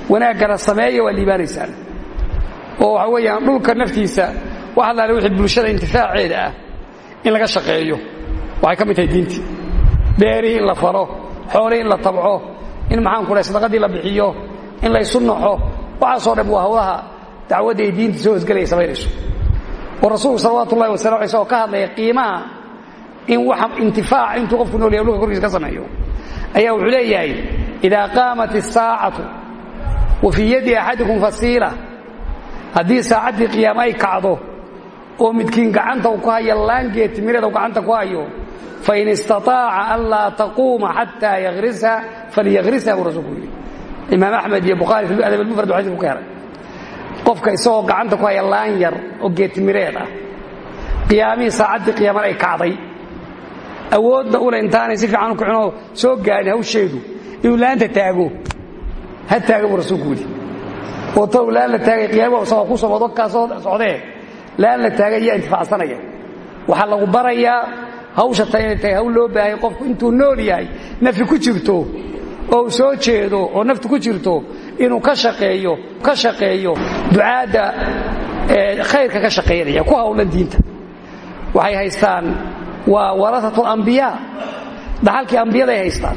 wanaaggana sameeya waa liibaanaysaan oo waxa weeyaan dhulka naftiisa wax allaale wixii bulshada intifaaceeda ah in laga shaqeeyo waxay ka mid tahay diintii beerihii in la falo xoolihii in la tabco in maxaan ku dhahay sadaqadii la bixiyo in laysu naxo waxaasoo dhan waa hawlaha dacwadda ay diinta soo hosgelaya samaynayso oo rasuulku salawat ullahi wasalam isagoo ka hadlaya qiimaha in wa intifaac intuu qofku nool yahay dhulka korkiisa ka sameeyo. Ayaa wuxuu leeyahay idaa qaamat asaacatu wa fii yadi axadikum fasiila. Haddii saacaddii qiyaamo ay kacdo oo midkiin gacanta u ku haya laangeed timireeda u gacanta ku hayo fain istaaaca an laa taquuma xataa yakrisa falyakrisha buu rasuulku yidhi. Imaam axmed iyo buhaari fi adab almufrad buu xadika ku ka heray qofka isagoo gacanta ku haya laan yar oo geedtimireed ah qiyaamihii saacaddii qiyaamana ay kacday. Awoodna ule intaanay si fiican u kicinoo soo gaadhin hawsheedu inuu laanta taago ha taaga buu rasuulku yidhi. Oo taw laan la taagay qiyaamaha isagoo ku soo wado kaa soo socdee laan la taagay yaa intifaacsanaya. Waxaa lagu barayaa hawsha ta inay tahay hawl loo baahaya qofku intuu nool yahay nafi ku jirto oo uu soo jeedo oo naftu ku jirto inuu ka shaqeeyo ka shaqeeyo ducaadda khayrka ka shaqaynaya ku hawlan diinta. Waxay haystaan waa warasatu alambiyaa dhaxalkii ambiyaday haystaan.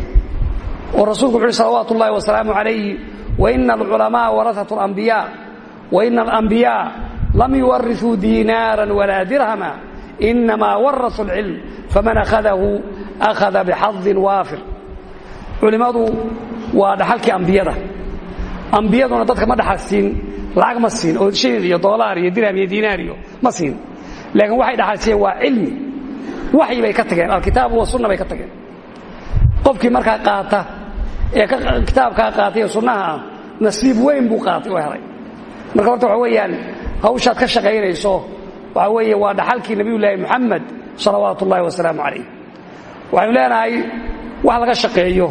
Oo rasuulku wuxu uhi salawaatu ullahi wasalaamu calayhi waina alculamaa warasatu alambiyaa waina alambiyaa lam yuwarisuu diinaaran walaa dirhama inamaa warasuu alcilm faman akhadahu akhada bixadin waafir culimmadu waa dhaxalkii ambiyada. Ambiyaduna dadka ma dhaxal siin lacag ma siin oo shilin iyo doolaar iyo dirham iyo diinaar iyo ma siin. Laakiin waxay dhaxal siiyeen waa cilmi. Waxyi bay ka tageen alkitaabu wasunna bay ka tageen. Qofkii markaa qaata ee kitaabkaa qaatay ee sunnaha ah nasiib weyn buu qaatay oo marka horta waxa weeyaan hawshaad ka shaqaynayso waxa weeye waa dhaxalkii nebiyullaahi moxamed salawaatu ullahi wasalaamu calayh waxaynu leenahay wax laga shaqeeyo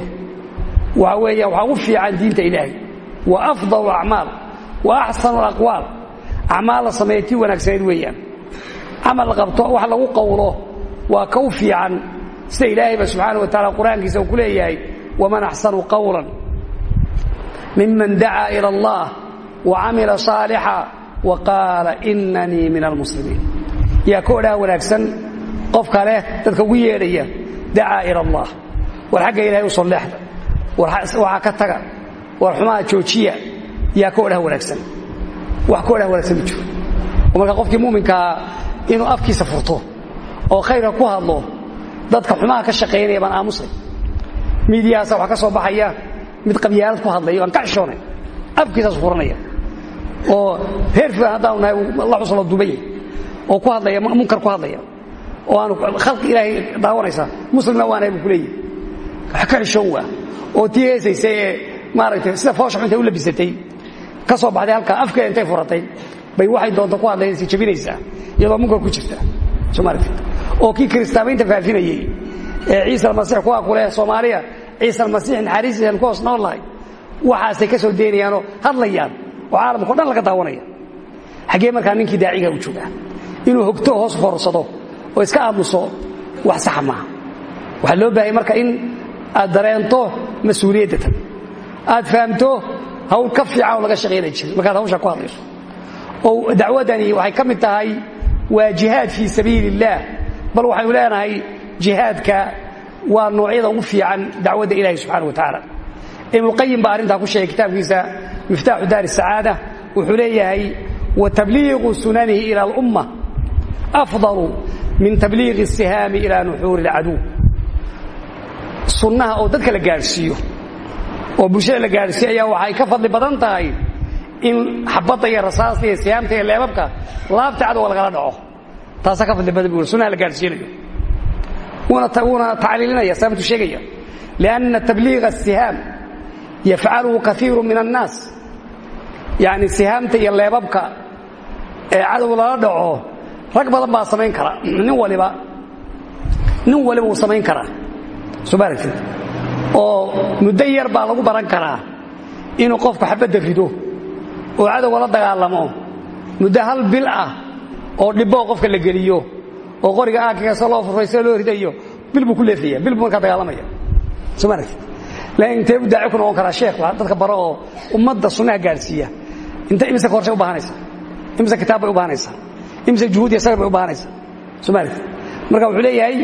waxa weeya waxaa ugu fiican diinta ilaahay. Wa afdal acmaal wa axsanu alaqwaal acmaal la sameeya tii weeyaan. Camal qabto wax lagu qowlo waa ka u fiican. Sida ilaahayba subxaana wa tacala qur'aankiisa uu ku leeyahay waman axsanu qawlan miman dacaa ila allah wa camila saalixa wa qaala inanii min almuslimiin yaa ka odhaha wanaagsan qofka leh dadka ugu yeedhaya dacaa ila allah. War xagga ilahay u waxaa ka taga. War xumaha joojiya. Yaa ka odhaha wanaagsan. Wax ka odhaha wanaagsan marka qofkii muminkaa inuu afkiisa furto oo khayrka ku hadlo dadka xumaha ka shaqaynaya baan aamusay. Miidiyahaasa waxaa ka soo baxaya mid qabyaalad ku hadlaya o aan ka xishoonay afkiisaas furanaya. Oo reer filan haddaanu nahay la xuslo dubaya oo ku hadlaya munkar ku hadlaya. Oo aanu khalqi ilaahay daawanaysa muslimna waanahay buu ka xishoon waa oo tii heesaysa ee maaragtay sida foosha xunta u labisatay ka baxday halkaa afkeeda intay furatay bay waxay doonta ku hadlaysa jabinaysaa iyadoo munkar ku jirta. Soo oo kii kiristaamaynta faafinayey ee ciisa almasiix ku leh soomaaliya ciisa almasiix naxariistiisan ku hoos nool lahay waxaasay ka soo deynayaanoo hadlayaan oo caalamkao dhan laga daawanaya. Xaggee markaa ninkii daaciga u joogaa inuu hogto hoos foorsado oo iska aamuso wax saxa maaha. Loo baahaya marka in aad dareento mas'uuliyadda aad fahamto hawl ka fiican laga shaqaynay jiray. Markaad hawshaa ku hadlayso. Oo dacwaddani waxay ka mid tahay waa jihaad fii bal waxaynu leenahay jihaadka waa noocyada ugu fiican dacwadda ilahi subxana wa tacaala ibnuqayim baa arrintaa ku sheegay kitaabkiisa miftaaxu daari sacaada wuxuu leeyahay wa tabliiqu sunanihi ila alumma afdalu min tabliiqi sihaami ila nuxuuri alcaduw sunnaha oo dadka la gaadhsiiyo oo bulshada la gaadhsiiyo waxay ka fadli badan tahay in xabadda iyo rasaasta iyo sihaamta iyo leebabka laabta cadowga lagala dhaco. Taasaa ka fadli badan bu sunnaha la gaadhsiinayo wuuna tacliilinaya sababtu sheegaya. Lianna tabliiqa asihaam yafcaluhu kaiiru min annaas yacni sihaamta iyo leebabka ee cadow lala dhaco rag badan baa samayn kara. Nin waliba nin waliba wuu samayn karaa soo ma aragtid? Oo muddo yar baa lagu baran karaa inuu qofku xabadda rido oo cadowga la dagaalamo. Muddo hal bil ah oo dhibboo qofka la geliyo oo qoriga aakigasa loo furray sida loo ridayo bil ku leefaya bil buu markaa dagaalamaya. Soo laakiin intee u daaci ku noqon karaa sheekh dadka baro oo ummadda sunnaha gaadhsiiya inta imise korshay u baahanaysa imise kitaab u baahanaysaa imise juhuud iyo bay u baahanaysaa soo marka wuxuu leeyahay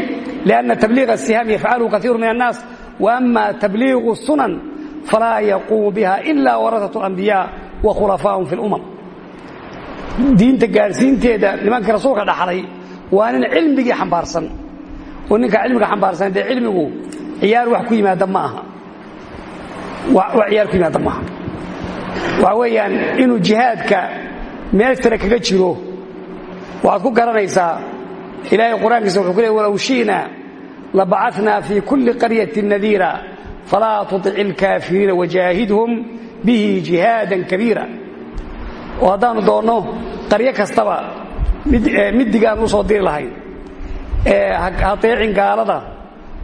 lianna tabliiqa asihaam yafcaluhu kaiiru min annaas wa ama tabliiqu sunan falaa yaquumu biha ila warasatu alambiyaa wa khulafaahum fi lumam diinta gaadhsiinteeda nimankii rasuulka dhaxlay waa nin cilmigii xambaarsan. Oo ninka cilmiga xambaarsan dee cilmigu ciyaar wax ku yimaada ma aha. Wax ciyaar ku yimaada maaha waxa weeyaan inuu jihaadka meel sare kaga jiro. Waxaad ku garanaysaa ilaahay qur'aankiisa wuxuu ku leey walow shi'na labacatnaa fii kulli qaryatin nadiira falaa tuطic ilkaafiriina wajaahidhum bihi jihaadan kabiira. Oo haddaanu doonno qaryo kastaba middigaan u soo diri lahayn ee hadeecin gaalada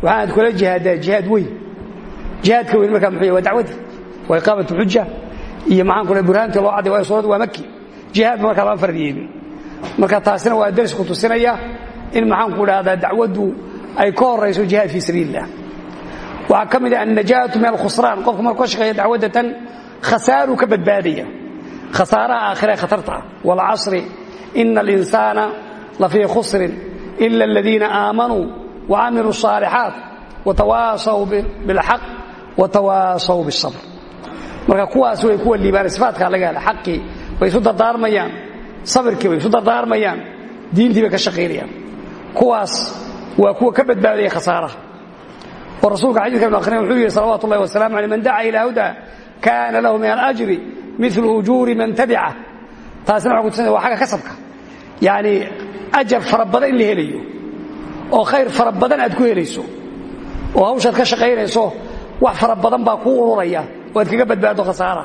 waxaanad kula jihaaddaa jihaad weyn. Jihaadka weyn markaa muxuu waa dacwadii waa iqaamatu xuja iyo maxaan ku burhaantii loo cadday waayo suuraddu waa maki jihaadba markaa lama farad yeelin marka taasina waa daris ku tusinaya in maxaan ku dhahdaa dacwaddu ay ka horayso jihaad fii sabiil illah waxaa ka mid ah annajaatu min alkhusraan qofku markuu ka shaqeeya dacwadda tan khasaaruu ka badbaadaya khasaaraha aakhiree khatarta ah waalcasri ina alinsaana lafii khusrin ila aladiina aamanuu wacamiluu الصaalixaat watawaasaw biاlxaq watawaasaw biالsabr marka kuwaas way kuwa liibaana sifaatkaa laga hela xaqii bay isu dardaarmayaan sabirkii bay isu dardaarmayaan diintii bay ka shaqaynayaan. Kuwaas waa kuwa ka badbaadaya khasaaraha. Oo rasuulka xadiiska ibn akhrin wuxuu yidhi salawatu ullahi wasalamu aleyh man daca ilaa huda kaana lahu min alajri milu ujuuri man tabica taasina waxay kutusinaya waa xagga kasabka. Yacni ajar fara badan in la helayo oo khayr fara badan aad ku helayso oo hawshaad ka shaqaynayso wax fara badan baa kuu ururaya oo aad kaga badbaado khasaara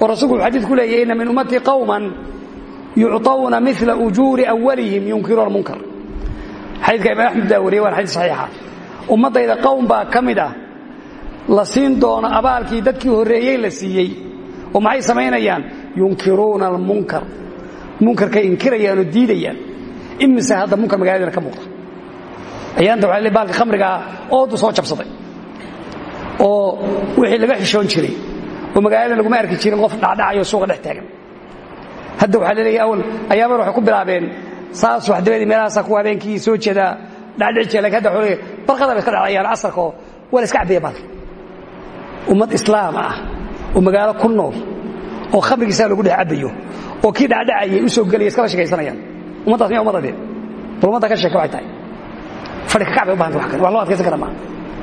oo rasuulku wuxuu xadiid ku leeyahy inna min ummatii qawman yucطawna mila ujuuri awalihim yunkiruuna munkar xadiidka imaam axmed baa wariyey waana xadiid saxiixa. Ummaddayda qowm baa ka mid ah. La siin doono abaalkii dadkii horreeyey la siiyey. Oo maxay samaynayaan? Yunkiruuna almunkar. Munkarkay inkirayaan oo diidayaan. Imise hadda munkar magaaladana ka muuqda. Ayaanta waxa baalka khamrigaa oodu soo jabsaday. Oo wixii laga xishoon jiray. Oo magaalada laguma arki jirin qof dhacdhacayo suuqa dhex taagan hadda waxaa laleeyahy awal ayaaban waxay ku bilaabeen. Saas wax dabeedii meelahaasaa kuwa habeenkii soo jeedaa dhacdhici jira laakiin hadda barqada bay dhacayaan casarkoo waa iska cabbiya baalka ummad islaam ah oo magaalo ku nool oo khamrigiisaa lagu dhex oo kii dhacdhacayay u soo gelaya iskala shekaysanayaan ummaddaas miya ummadda dee bal ka sheeke waxay tahay. Fadhi ka kacbay u wax kale wax loo adkaysan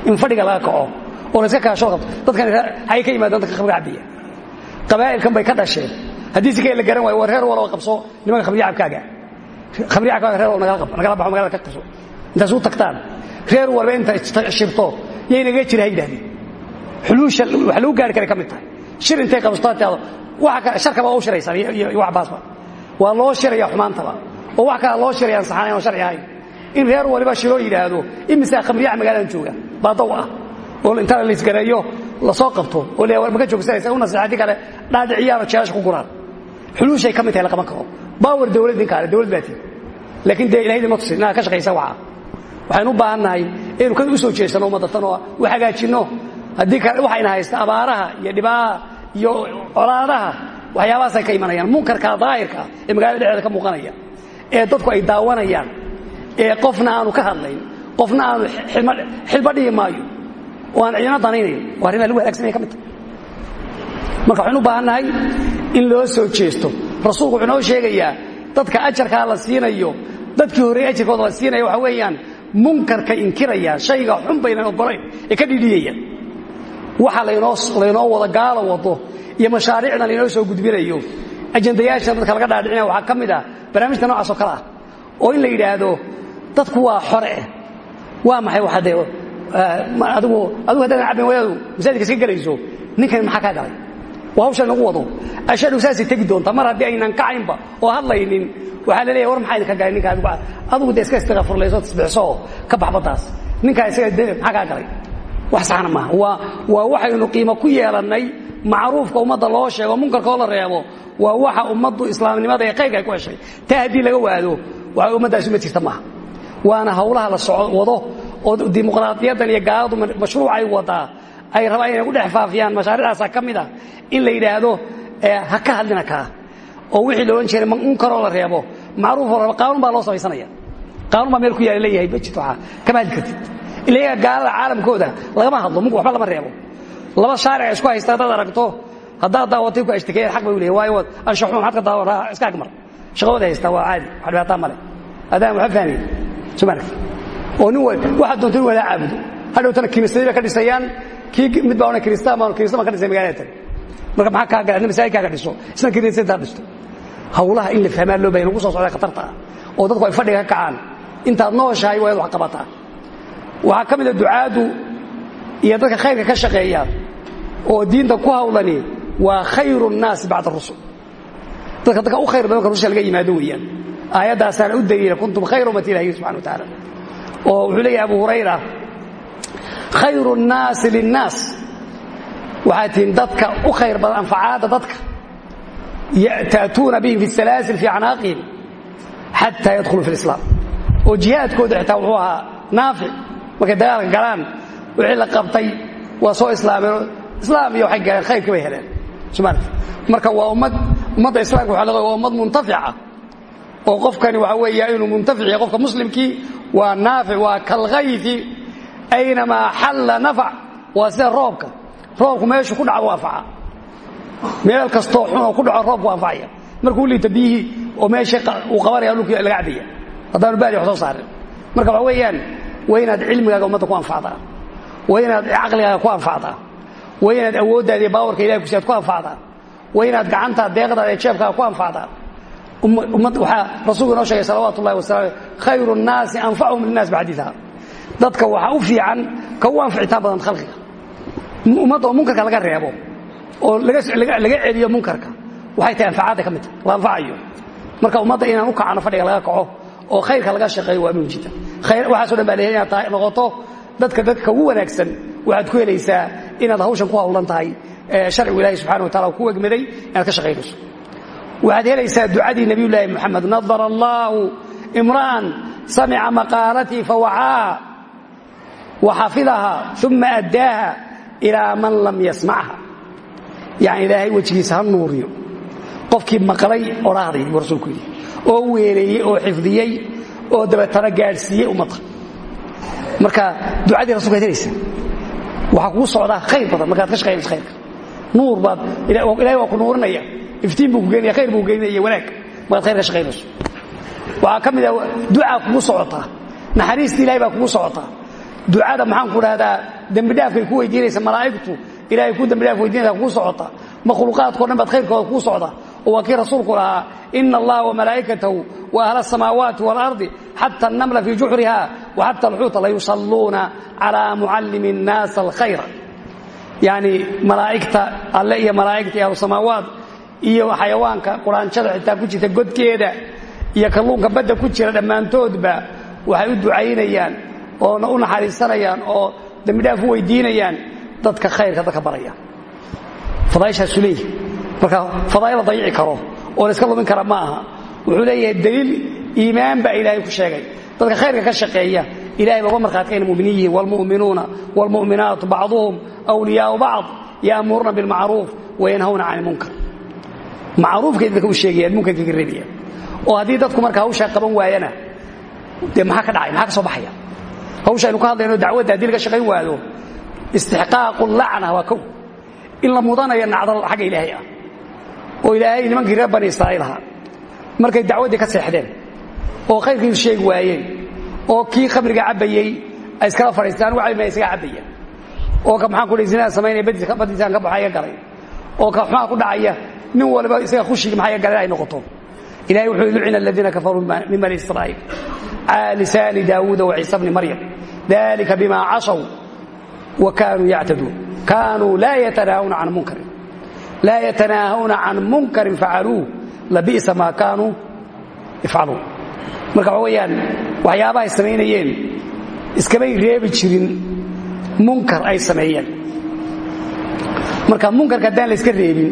in fadhiga laga kaco oo iska kaashoo dadkan xagay ka yimaadaan dadka khamriga cabbiya qabaa'ilkan bay ka dhasheen haddii si kale la garan waayo waa reer walba qabso nimanka khamriga cabkaaga. Khamriga cabkaaga reer walba nagala baxo magaalada ka qabso intaas u tagtaan. Reer walba inta shirto yaynaga jira ha xuluusha wax lagu gaari karay ka tahay. Shir intay qabsato taado waxa kale sharkaba waa u shiraysaan iyo wax baasba waa loo shiraya xumaantaba. Oo wax kale loo shirayaan saxanayn oo sharci in reer waliba shiroo yidhaahdo imisaa khamriyaha magaaladan jooga baa daw ah. Oo intaa la isgareeyo la soo qabto. Oo le war maka joogsanaysa u nasiixadii kale dhaadhiciyaano jeelasha ku guraan xuluushay ka mid tahay la qaban karo baawar dawlad ninkaale dawlad baa tii laakiin dee ilahayda ma tusin inaad ka shaqaysa waxa. Waxaynu u baahan nahay inaynu ka u soo jeesano ummadatan oo u hagaajinno. Haddii kale waxayna haysta abaaraha iyo dhibaaha iyo colaadaha waxyaabahaasay ka imanayaan. Munkarka daahirka ee magaalada dhexdeeda ka muuqanaya ee dadku ay daawanayaan ee qofna aanu ka hadlayn qofna aanu xilba dhihi maayo. Oo aan ciidano danaynayn waa tahay. Marka waxaynu u baahan nahay in loo soo jeesto. Rasuulku wuxuu noo sheegayaa dadka ajarkaa la siinayo dadkii horreeyey ajarkooda la siinaya waxa weeyaan munkarka inkiraya shayga xun baynan ogolayn ee ka dhidhiyaya waxa laynoo wada gaalo wado iyo mashaariicdan laynoo soo gudbinayo. Ajandayaashan dadka laga dhaadhicinaya waxaa ka mid ah barnaamijta noocaasoo kale ah oo in la yidhaahdo dadku waa xore eh waa maxay waxa dee adigu adigu haddaadan cabin wadaadu masaajidka iska gelayso ninkan maxaa kaa galay waa hawsha nagu wado. Ashadhu saasay tegi doontaa. Mar haddii aynan kacaynba oo hadlaynin waxaa la leeyahy war maxaa idinka galay ninka adigu adigu dee iska istiqafurlayso tasbiixso oo ka bax baddaas. Isaga de maxaa galay? Wax saxna maaha. Waa waa waxaynu qiimo ku yeelannay macruufka ummadda loo sheego munkarkoo la reebo waa waxa ummaddu islaamnimada ee qayrka ay ku heshay. Taa laga waado waxa ummaddaasi uma jirta maaha. Waana hawlaha la wado oo dimuqraadiyaddan iyo gaaladu mashruucay wadaa ay rabaan inay ku dhex faafiyaan mashaariicdaasa ka in la yidhaahdo ha ka hadlina kaa oo wixii la odhan jiray munkaroo la reebo. Macruufoo reebo qaanuun baa loo samaysanaya. Qaanuun baa meel ku yaalla leeyahay ma jirto waxaa kama hadli kartid. Ila iyaga gaalada caalamkooda lagama hadlo munk waxba lama reebo. Laba shaarica isku haysta haddaad aragto haddaad daawatay ku ashtakeeyeen xaq bay u leeyahay waayo anshaxuma maxaad ka daawan iska agmar. Shaqadooda haystaa waa caadi wax dhibaataa male adaan waxba fahmayn soo oo nin waxaad doonta wadaa caabudo. Hadhowtana kiniisadii bay ka dhisayaan mid baa odhan kiristaan baan kiristan baan ka dhisay magaalada marka maxaa kaa galay? Masaajidkaa ka dhiso. Isna kiniisadii dhisto. Hawlaha in la fahmaa loo bahay nagu soo socda khatarta ah. Oo dadku ay fadhiga ka kacaan. Intaad nooshahay waa wax qabataa. Waxaa ka mida ducaadu iyo dadka khayrka ka shaqeeya oo diinta ku hawlani waa khayru nnaasi bacda rusul. Dadka dadka u khayr badan marka rususha laga yimaado weeyaan. Aayaddaasaana u daliila kuntum khayra ummati ilahi subxana wa tacaala oo wuxuu leeyahay abu hurayra khayru nnaasi linnaas. Waxaad tihiin dadka u khayr badan anfacaadda dadka. Ta'tuuna bihim fi salaasil fii acnaaqihim xataa yadkhuluu fi lislaam oo jihaadkooda xitaa wuxuu ahaa naafic. Markay dagaalka galaan wixii la qabtay waa soo islaameen. Islaam iyo waxay galeen khayrkii bay heleen. Somaali marka waa ummad ummadda islamka waxa laga waa ummad muntafica. Oo qofkani waxa weeya inuu muntafic yahay qofka muslimkii waa naafic waa kalghayfi aynamaa xalla nafac waa sida roobka. Roobku meeshu ku dhaco anfaca meel kastoo xunoo ku dhaco roobku anfacaya markuu liita biyihii oo meesha uu qabanaya dhulkii laga cabaya haddaanu baadi wax soo saarin. Marka waxa weeyaan waa cilmigaaga ummadda ku anfacdaa waa inaad ku anfacdaa waa inaad awooddaada iyo baawarka ilahay ku anfacdaa waa inaad deeqdaada ee jeebkaaga ku anfacdaa waxaa rasuulku inoo sheegay salawaatu ullahi wasalam khayru nnaasi anfacuhum linnaas bixadiiha dadka waxaa u fiican ka u anficitaan badan khalqiga. Ummadda oo munkarka laga reebo oo laga celiyo munkarka waxay tahay anfacaadda ka mid tahay la anfacayo marka ummadda inaan u kacano fadhiga laga kaco oo khayrka laga shaqeeyo waa jiddan waxaaso dhan baa leeyahay inaad tahay noqoto dadka dadka ugu wanaagsan waxaad ku helaysaa inaad hawshan ku hawlan tahay. Sharcigu ilahi subxana wa tacala ku egmaday inaad ka shaqaynayso waxaad helaysaa ducadii nabiyullaahi moxamed nadara allaahu imra'an samica maqaalatii fawacaaha waxafidaha uma addaaha ilaa man lam yasmacha yani ilaahay wejigiisa ha nuuriyo. Qofkii maqlay odhaahday buu rasuulku yidhi oo weeleeyey oo xifdiyey oo dabeetana gaadhsiiyey ummadda marka ducadii rasulka ad helaysaa waxaa kugu socdaa khayr badan. Markaad ka shaqaynayso khayrka nuur baad ilahay waa ku nuurinaya. Iftiin buu ku geenaya khayr buu geenaya wanaag. Markaad khayr ka shaqaynayso waxaa ka mid ah ducaa ducada maxaan ku dhahdaa dembidhaafkay ku weydiinaysa malaa'igtu ilahay ku dembidhaaf weydiinaysa kugu socota makhluuqaadkao dhan baad khayrkooda kugu socda. Oo waa rasuulku lahaa ina allaha wamalaa'ikatahu wa ahla asamaawaati waalardi xata annamla fii juxriha wa xata alxuuta layusalluuna calaa mucallimi innaasa alkhayra yacni malaa'igta alle iyo malaa'igta iyo ahlusamaawaat iyo xayawaanka quraanjada xitaa ku jirta godkeeda iyo kalluunka badda ku jira dhammaantoodba waxay u ducaynayaan oona u naxariisanayaan oo dembidhaaf u weydiinayaan dadka khayrka dadka baraya. Fadaaishaasu leeyahy marka fadaa'il la dayici karo oo la iska lumin kara ma aha wuxuu leeyahay daliil iimaan baa ilaahay ku sheegay. Dadka khayrka ka shaqeeya ilahay baa uga markhaati inay muminiin yihiin waalmu'minuuna waalmu'minaatu bacduhum awliyaau bacd ya'muruuna bilmacruuf wayanhawna can ilmunkar macruufkay dadka u sheegayaan munkarkay ka reebayaan oo haddii dadku marka hawshaa qaban waayana dee maxaa ka dhacay maxaa ka soo baxaya hawsha aynu ka hadlayno dacwadda haddii laga shaqayn waado istixqaaqu lacna waa kow. In la mudanayo nacdal xagga ilaahay ah. Oo ilaahay nimankii reer bani israa'iil markay dacwaddii ka seexdeen oo khayrkiisu sheegi waayeen oo kii khamriga cabbayey ay iskala fadhiistaan wacayma isaga cabbayaan oo ka maxaan ku dhi zinada samaynaya badiisaan ka baxaya galay. Oo ka xumaa ku dhacaya nin waliba isaga khushigi maxaya galay ay noqoto ilahay wuxuu lucina aladiina kafaruu min bani israa'iil. Calى lisaani daawuuda waciisa bni maryam. Dalika bima casaw wa kaanuu yactaduun. Kaanuu laa yatanaahawna can munkarin. Laa yatanaahawna can munkarin facaluuh labi'sa maa kaanuu yafcaluun marka waxa weeyaan waxyaabaha ay samaynayeen iskamay reebi jirin munkar ay sameeyeen. Marka munkarka haddaan la iska reebin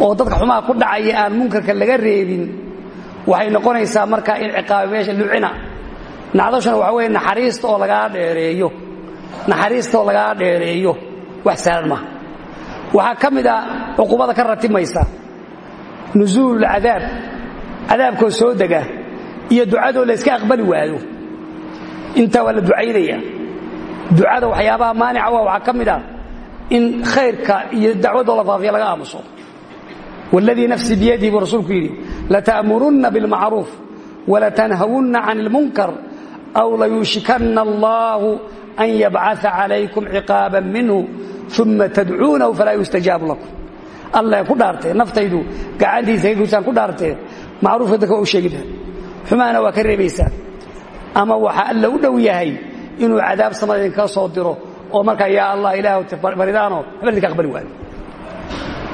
oo dadka xumaha ku dhacaya aan munkarka laga reebin waxay noqonaysaa marka in ciqaabi meesha lucina. Nacdashuna waxa weeye naxariista oo lagaa dheereeyo. Naxariista oo lagaa dheereeyo. Wax sahlan maaha. Waxaa ka mid a ka ratimaysa. Nusuululcadaab cadaabkoo soo dega iyo ducadoo la yska aqbali waayo. Intaa waa la ducaynaya ducada waxyaabaha maanica waa waxaa ka mid a in khayrka iyo dacwaddoo la faafiya laga aamuso wladii nafsi biyadihi buu rasuulku yidhi lata'murunna biاlmacruuf walatanhawunna can اlmunkar aw layuushikana allahu an yabcaa calaykum ciqaaban minhu uma tadcuunahu falaa yustajaabu lakum alle ku dhaartee naftaydu gacantiisausaan ku dhaartee macruufka dadka waa u sheegidaan xumaana waa ka reebaysaan ama waxa alle u dhow yahay inuu cadaab samada idinka soo diro oo markaa yaa allah ilaah baridaano haba idinka aqbali waayo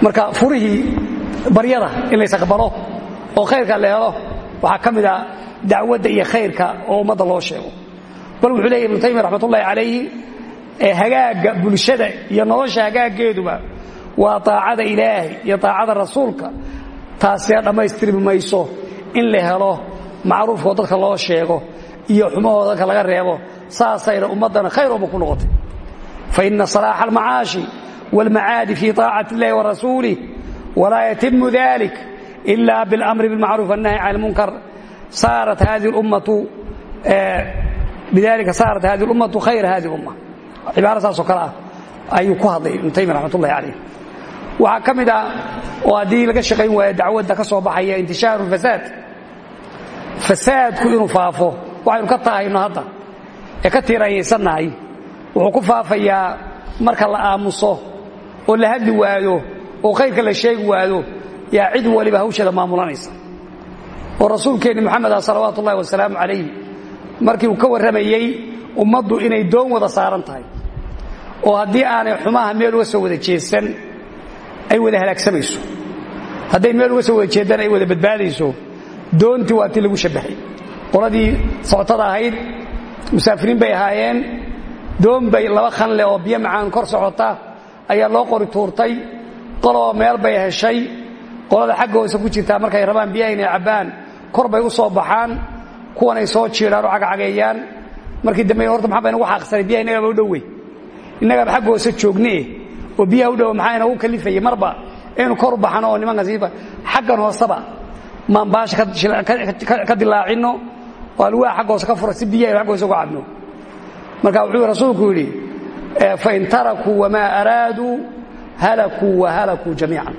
marka furihii baryada in lays aqbalo oo khayrka la helo waxaa ka mid a dacwadda iyo khayrka oo ummadda loo sheego bal wuxuu leeyahy ibnu taymiya raxmatullahi calayhi ee hagaagga bulshada iyo nolosha hagaaggeeduba waa taacada ilaahay iyo taacada rasuulka taasina dhammaystirmi mayso in la helo macruufkoo dadka loo sheego iyo xumahoo dadka laga reebo saasayna ummaddana khayr oba ku noqotay fa ina salaaxa almacaashi wاlmacaadi fii طaacati اllahi warasuulih walaa yatimu dalik ila biاlamri biاlmacruuf والnahy can اlmunkar saarat hadihi اlummatu bidalika saarat hadihi اlummatu khayra hadihi اlumma cibaaro saasoo kale ah ayuu ku hadlay ibnu taymiya raxmat ullahi calayh waxaa ka mid ah oo haddii laga shaqayn waayo dacwadda ka soo baxaya intishaaru fasaad fasaadku inuu faafo waxaynu ka tahayno hadda ee ka tiiranyaysannahay wuxuu ku faafayaa marka la aamuso oo la hadli waado oo khayrka la sheegi waado yaa cid waliba hawsheeda maamulanaysa. Oo rasuulkeenni moxamed ah salawaatu ullahi wasalaamu calayh markii uu ka warramayey ummaddu inay doon wada saaran tahay. Oo haddii aanay xumaha meel uga soo wada jeedsan ay wada halaagsamayso hadday meel uga soo wada jeeddaan ay wada badbaadayso. Doontii waa tii lagu shabbahay. Qoladii socotada ahayd musaafiriin bay ahaayeen. Doon bay laba khanle oo biyo macaan kor socota ayaa loo qori tuurtay qoloo meel bay heshay. Qolada xagga hoose ku jirtaa markay rabaan biyaha inay cabbaan. Kor bay u soo baxaan. Kuwanay soo jiidhaan oo cagcageeyaan markii dambe horta maxaa baynagu xaaqsanay biyaha innagaaba u dhowey innagaaba xagga hoose joogne oo biyaha u dhowa maxaa inagu kalifayay marba. Aynu kor baxano oo nimanka xaggan hooseba maan baasha ka dilaacinno oo alwaa xagga hoose ka fura si biyaha xagga hoose uga cabno marka wuxuu rasuulku yidhi fain tarakuu wamaa araaduu halakuu wa halakuu jamiican.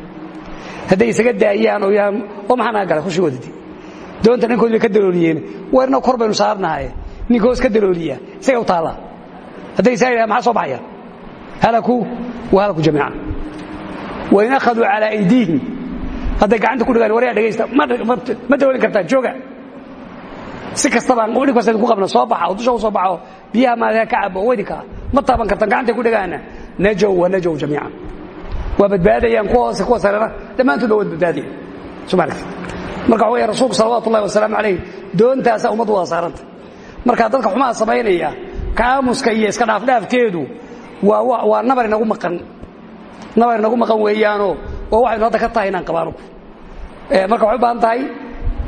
Hadday isaga daayaan oo yahaan oo maxaa naga gala kushigoodadi doonta ninkood bay ka dalooliyeen warna kor baynu saarnahaye ninka hoos ka dalooliya isaga u taalla hadday isaa yidhahan maxaa soo baxaya? Halakuu wa halakuu jamiican. Wain akhaduu calaa aydiihim. Hadday gacanta ku dhigaan waryaa dhegaysta ma daroolin kartaan jooga. Si kastabaan dhib kasta idinku qabna soo baxa oo dusha u soo baxo biyaha maadaha ka cabo oo weydinka ma taaban kartaan gacantay ku dhigaana. Najow wa najow jamiican waa badbaadayaan kuwa hoose kuwa sarena. Dhammaantood waa wad badbaadayaan. Soo maaragti marka waxa weeye rasuulku salawaatu ullahi wasalaamu calayh doontaasaa ummaddu wada saaranta. Marka dadka xumaha samaynaya kaamuska iyo iska dhaafdhaafteedu waa nabar inagu maqan. Nabar inagu maqan weeyaanoo waa waxaynu hadda ka tahay inaan qabaanuku marka waxay u baahan tahay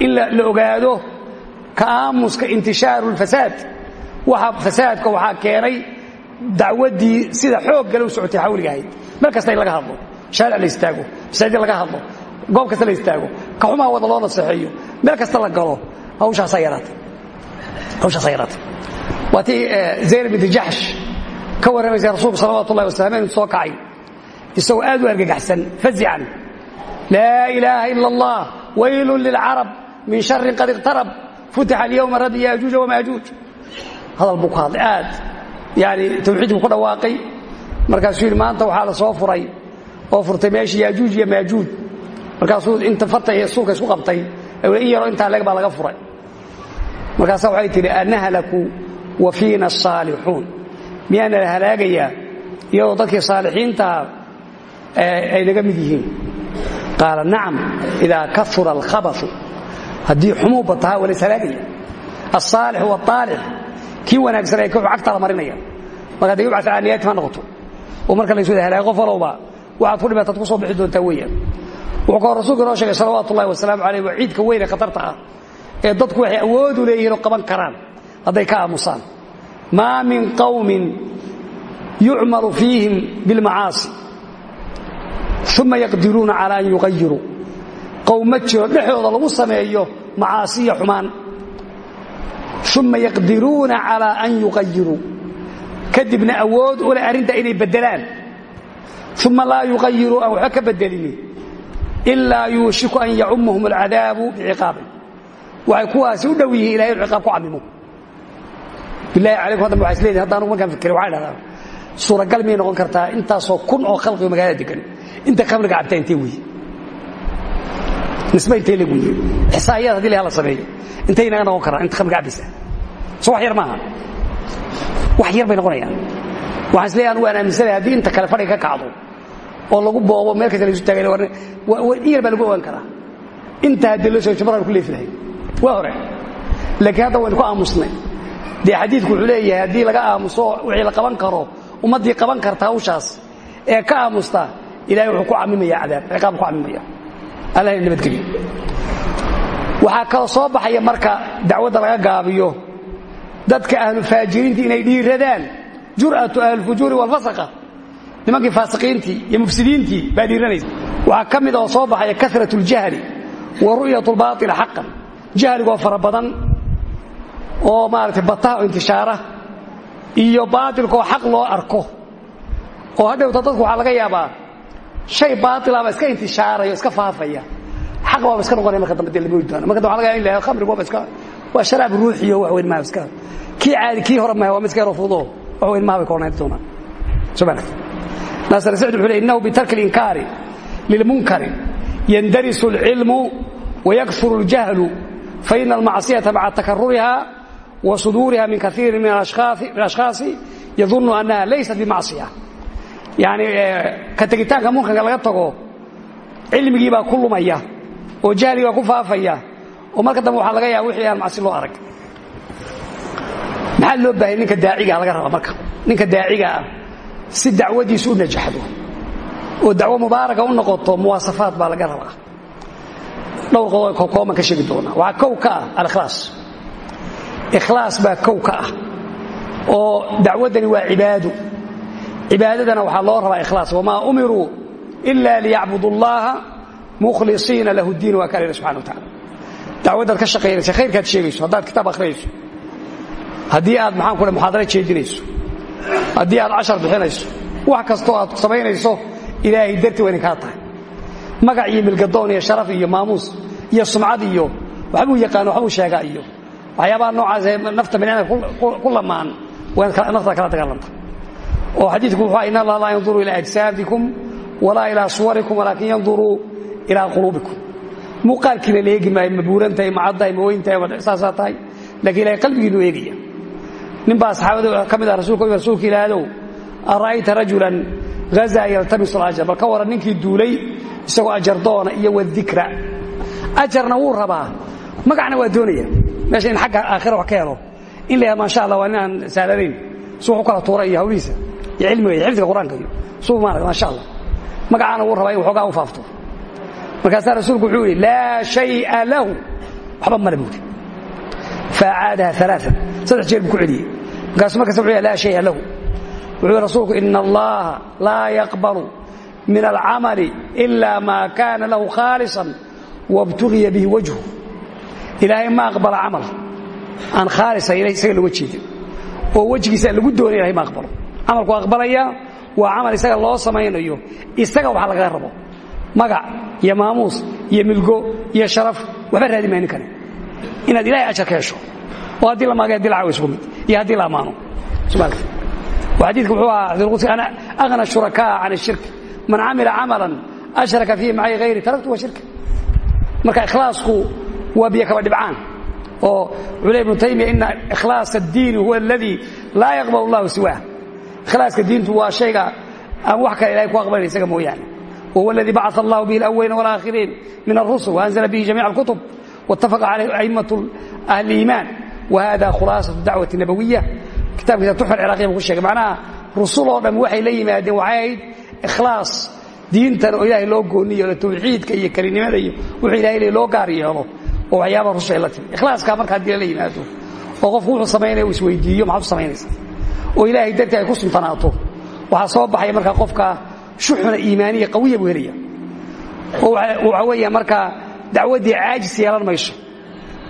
in la ogaado kaamuska intishaaru lfasaad waxa fasaadka waxaa keenay dacwaddii sida xoog gale u socotay xawliga ahayd meel kasta in laga hadlo shaaric la istaago masaajid laga hadlo goob kasta la istaago ka xumaha wada loo naseexeeyo meel kasta la galo hawshaasaa yaraatay. Waa tii zaynab binti jaxsh ka warramaysa rasuulku salawatu ullahi wasalam inuu soo kacay. Isagoo aad u argagaxsan fazican laa ilaaha ila allah waylun lilcarab min sharin qad iqtarab futixa alyowma radi yaajuuja wamaajuuj hadal buu ku hadlay aad. Yani tawxiid buu ku dhawaaqay markaasuu yidhi maanta waxaa la soo furay oo furtay meeshii yaajuuj iyo maajuuj. Markaasuu inta farta iyo suulka isku qabtay in yaroo intaa leeg baa laga furay. Markaasaa waxay tidhi anahlaku wa fiina asaalixuun miyaana la halaagayaa iyadoo dadkii saalixiintaha ay naga mid yihiin? Qaala nacam idaa kaura alkhabau haddii xumuu bataha waa lays halaagaya. Alsaalix waalaalix kii wanaagsan ay cagtaa la marinaya. Marka hadday yubcad caaniyaati ma noqoto oo marka lays wada halaago qof walowba waxaad ku dhimaataad ku soo bixi doontaa weeyaan. Wuxuu kahor rasuulku inoo sheegay salawaatu ullahi wasalaamu calayh waa ciidka weyn ee khatarta ah ee dadku waxay awoodu leeyihiin oo qaban karaan. Hadday ka aamusaan. Maa min qawmin yucmalu fiihim bilmacaasi uma yaqdiruuna cala an yuqayiruu qowm ma jiro dhexdooda lagu sameeyo macaasiya xumaan. Uma yaqdiruuna calaa an yuqayiruu kadibna awood u leh arrinta inay beddelaan. Uma laa yuqayiruu aan waxba ka beddelinin ilaa an yacumahum alcadaabu biciqaabin waxay kuwaasi u dhow yihiin ciqaab ku camimo bilahi calaykum haddan waxaa is leedihin hadda anugu markaan fikray waxay dhahdaa suuragal miyay noqon kartaa intaasoo kun oo khalqigo magaalada degan inta khamriga cabtaa intee weeye nisba intee leg weeye haddii la sameeyo. Intay inaga noqon karaan? Inta khamriga cabbaysa soo wax yar maaha wax yar bay noqonayaan. Waxaan is leeyahay anugu aan aaminsanahay haddii inta kale fadhiga ka oo lagu boobo meel kasta la isu taagay in yar baa lagu ogaan karaa. Inta haddii loo soo jabaraan ku leefi waa hore. Laakiin hadda waynu ku aamusnay. Dee xadiidku wuxuu leeyahay haddii laga aamuso wixii la qaban karo ummaddii qaban karta hawshaas ee ka aamusta ilahay wuxuu ku camimaya cadaab ciqaab ku camimaya allahna nabadgeliyo waxaa kaloo soo baxaya marka dacwadda laga gaabiyo dadka ahlufaajiriinta inay dhiiradaan. Jur'atu ahlilfujuuri walfasaka nimankii faasiqiintii iyo mufsidiintii baa dhiiranaysa waxaa ka mid ah oo soo baxaya karat ljahli wa ru'yat lbaaila xaqan jahligoo fara badan oo maarata bataha oo intishaara iyo baatilkaoo xaq loo arko. Oo hadhowta dadku waxaa laga yaabaa shay baailaaba ah iska intishaaraya o iska faafaya. Xaq baaba iska noqonaya marka dambe dee lama oydaan marka dambe waa laga yaba in la helo khamrig waaba iska waa sharaab ruuxiyo wax weyn maha iska kii caadi kii hore maha waa mid iska yaroo fududo wax weyn maha bay ka odhanayn doonaan subhanak naasir sacd wuxuu leey innahu bitarki اlinkaari lilmunkari yandarisu اlcilmu wayakfuru اljahlu faina almacsiyata maca takaruriha wa suduuriha min kaiiri min ashkhaasi yadunu annaha laysat bimacsiya yani ka tegitaanka munkarka laga tago cilmigii baa ku lumaya oo jahligii baa ku faafaya oo marka dambe waxaa laga yaaba wixii aan macsi loo arag. Maxaa loo baahaya ninka daacigaa laga rabaa marka? Ninka daacigaa si dacwadiisu u najaxdo oo dacwo mubaaraka u noqoto muwaasafaad baa laga rabaa. Dhowr qodob kooban ka sheegi doonaa. Waxaa kow ka ah alikhlaas. Ikhlaas baa kow ka ah oo dacwaddani waa cibaado cibaadadana waxaa loo rabaa ikhlaas. Wamaa umiruu ila liyacbudu اllaha mukhlisiina lahu diin waa kalila subxana wa tacala dacwaddaad ka shaqaynaysa khayrkaad sheegayso haddaad kitaab akhriyayso haddii aad maxaan ku muxaadara jeedinayso. Haddii aad cashar bixinayso. Wax kastoo aad samaynayso ilaahay dartii waa inay kaa tahay. Magac iyo milgadoon iyo sharaf iyo maamuus iyo sumcad iyo waxbuu yaqaano waxbuu sheegaa iyo waxyaabaha noocaas ee nafta biniadamka ku lamaan waa inaad naftaad kala dagaalanta. Oo xadiidku wuxuu in allah laa yanduru ilaa ajsaadikum walaa ilaa suwarikum walaakin yanduruu ilaa quluubikum muuqaalkiina la eegi maayo ma buurantahay ma caddahay ma weyntahay ma saasaa tahay lakiin ilahay qalbigiinu eegaya nin baa saxaabada ka mid ah rasulka rasuulka ilaahadow ara'ayta rajulan hazaa yaltamisu alajar bal ka waran ninkii duulay isagoo ajardoona iyo wadikra ajarna wuu rabaa. Magacna waa doonaya. Meesha in xagga aakhira wax ka helo. In la yahad maasha allah waa nin aan sahlanayn su wax u kala tuura iyo hawlihiisa iyo cilmiga iyo xifdiga qur'aanka iyo suu maarata maasha allah. Magacaana wuu rabaa in waxoogaa u faafto markaasaa rasuulku wuxuu yidhi laa shay'a lahu. Waxba male buuri faacaadaha alaaan saddex jeer buu ku celiyey. Markaasu markaas wuxuu yh laa shaya lahu. Wuxuu rasuulku ina allaha laa yaqbalu min alcamali ila ma kana lahu khaalisan wabtugiya bihi wajhu. Ilaahay ma aqbala camal. Aan khaalisa isaga looga jeedin. Oo wejigiisa lagu doonay ilahay ma aqbalo. Camalku aqbalaya waa camal isaga loo samaynayo isaga waxa lagaga rabo magac iyo maamuus iyo milgo iyo sharaf waxba raadi maa nin kale inaad ilahay ajar ka hesho oo haddii la maagay haddii la caawa isku mid iyo haddii la ammaano xadiidka wuxuu ahaa xadiiqudsi ana aghna shurakaa can ashirk man camila camalan ashraka fiihi macay hayri taraktu wa shirka marka ikhlaasku waa biyo kaba dhibcaan oo le ibnu taymiya ina ikhlaas addiini huwa aladii laa yaqbal allahu siwaah ikhlaaska diintu waa shayga aan wax kale ilahay ku aqbalin isaga mooyaane aladii bacaa allahu bihi alawalina walaakhiriin min alrusul waanzla bihi jamiica alkutub waاtafaqa calayh a'immatu ahli iimaan wahada khulaasatu dacwati nabawiya kitaabkiisa tuxfa ciraqiya buu ku sheegay macnaha rusul oo dhan waxay la yimaadeen waxay ahayd ikhlaas diintan oo ilaahay loo gooniyo tawxiidka iyo kelinimada iyo wuxuu ilahay loo gaar yeelo oo waxyaabaha rususha ay la timi ikhlaaskaa marka haddii lala yimaado oo qofku wuxuu samaynaya uu isweydiiyo maxaad u samaynaysa oo ilaahay dartii ay ku suntanaato waxaa soo baxaya markaa qofka shuxuna iimaaniya qawiya buu helaya oo waxaa weeya markaa dacwaddii caajis yeelan mayso.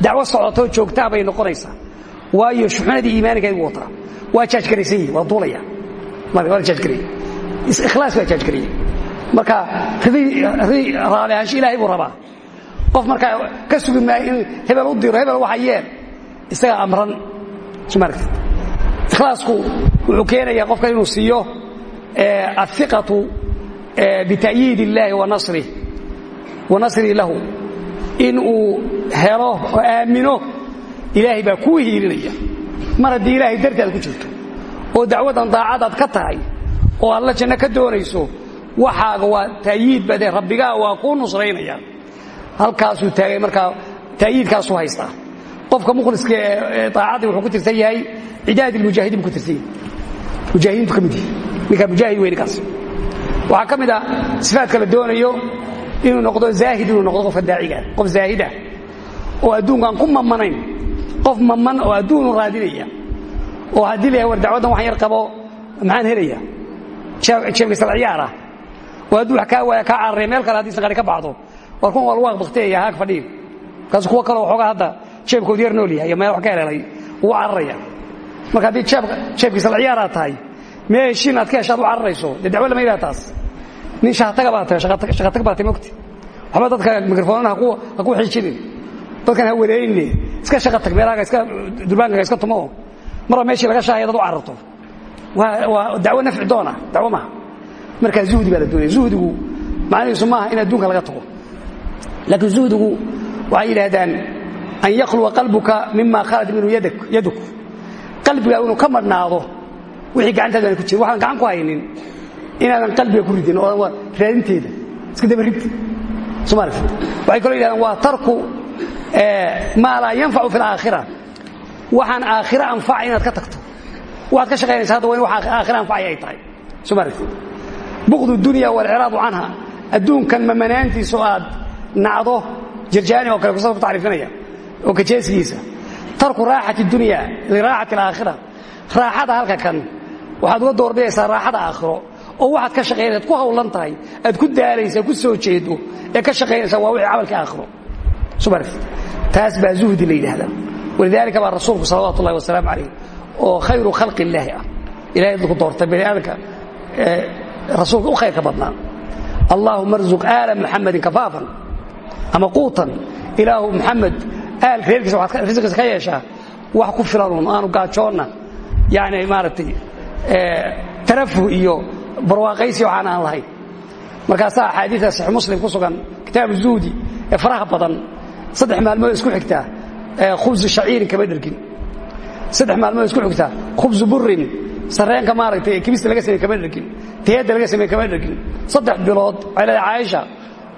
Dacwo socotoo joogtaa bay noqonaysaa. Waayo shuxunadii iimaaniga igu wataa waa jaajgaraysan yihi waa duulaya waana jaajgaraya ikhlaas baa jaajgaraya marka riday raalihaansho ilaahay buu rabaa. Qof markaa ka sugi maayo in hebel u diro hebel waxa yeel isagaa amran. Soo maaragtid ikhlaasku wuxuu keenayaa qofka inuu siiyo aiqatu bita'yiid اllahi wanasrih wanasrii lahu. In uu helo oo aamino ilaahay baa kuu hiilinaya mar haddii ilaahay darti aad ku jirto oo dacwadan daacad aad ka tahay oo alla janno ka doonayso waxaaga waa ta'yiid badee rabbigaa waa kuu nusraynaya. Halkaasuu taagay markaa ta'yiidkaasuu haystaa. Qofka mukhliska ee daacadii wuxuu ku tirsan yahay cidaad ilmujaahidiin buu ku tirsan yahay. Mujaahidiintu ka mid yihi ninkaa mujaahid wey ninkaas waxaa ka mid a sifaadka la doonayo inuu noqdo zaahid inuu noqdo qofka daacigaa qof zaahidah oo adduunkaan ku mamanayn qof maman oo adduunu raadinaya oo haddii la war dacwaddan waxan yar qabo maxaan helaya? Jeebkaysal ciyaar ah. Oo hadduu wax kaa waaya kaa meel kale haddii sanqari ka baxdo. War kun waa lagu aqbaktiyaya haag fadhiin markaasu kuwo kaleo waxoogaa hadda jeebkoodu yar nool yahay meel wax ka heleelay ugu cararaya. Marka haddii jeebkiisa la ciyaaraa tahay mee heshiin aad u cararayso. Dee dacwo lama taas nin shaqataga baa tahay shaqatag baa tahay mogti waxba dadka mikrofoonana ha ku xiijinin dadkan ha wareerine iska shaqa tag meelahaaga iska durbaankaga iska tumo. Marba meeshii laga shaahaya dad u cararto. Waa dacwo nafci doona dacwo maaha markaa zuhdi baa la doonaya. Zuhdigu macnihiisu maaha in adduunka laga tago. Laakiin zuhdigu waxay yidhaahdaan an yakhluwa qalbuka mima khalat minhu yaduk. Qalbigaa inuu ka madhnaado wixii gacantaadana ku jira. Waxaan gacan ku haynin inaadan qalbiga ku ridin oo raadinteeda. Iska daba rid somaali waxay kaloo yidhahdaan waa tarku maa laa yanfacu fi alaakhira waxaan aakhira anfacay inaad ka tagto. Waxaad ka shaqaynaysa hadda waa in wax aakhira anfacay ay tahay. Somaali buqdu dunya walciraadu canha. Adduunkan mamanaantiisa oo aad nacdo jirjaani oo kale ku tacriifinaya oo kajeesigiisa tarku raaxati dunya liraaxati alaakhira raaxada halka kan waxaad uga doorbidaysaa raaxada aakhiro oo waxaad ka shaqaynaysa ad ku hawlan tahay aad ku daalaysa ku soo jeedo ee ka shaqaynaysaa waa wixii camalkii aakhiro taas baa zuhdi la yidhaahdaa. Walidaalika baa rasuulku salawaatu ullahi wasalaamu calayh oo khayru khalqi illaahi ah. Ilahay dadku doortay bani aadamka rasuulka u khayrka badnaa. Allaahuma arzuq aala muxamadin kafaafan ama quutan. Ilaahu muxamed aalka reerkiisa waxaad risiqiisa ka yeeshaa wax ku filanuun aanu gaajoonna. Yani maaragtay tarafuh iyo barwaaqaysi waxaan aan lahayn. Markaasaa axaadiida saxiix muslim ku sugan kitaabu zuhdi ee faraha badan saddex maalmood isku xigtaa khubsu shaciirin kama dhergin saddex maalmood isku xigtaa khubsu burin sareenka maaragtay kibista laga samey kama dhergin tiyadda laga samey kama dhergin saddex bilood waxay leedahay caaisha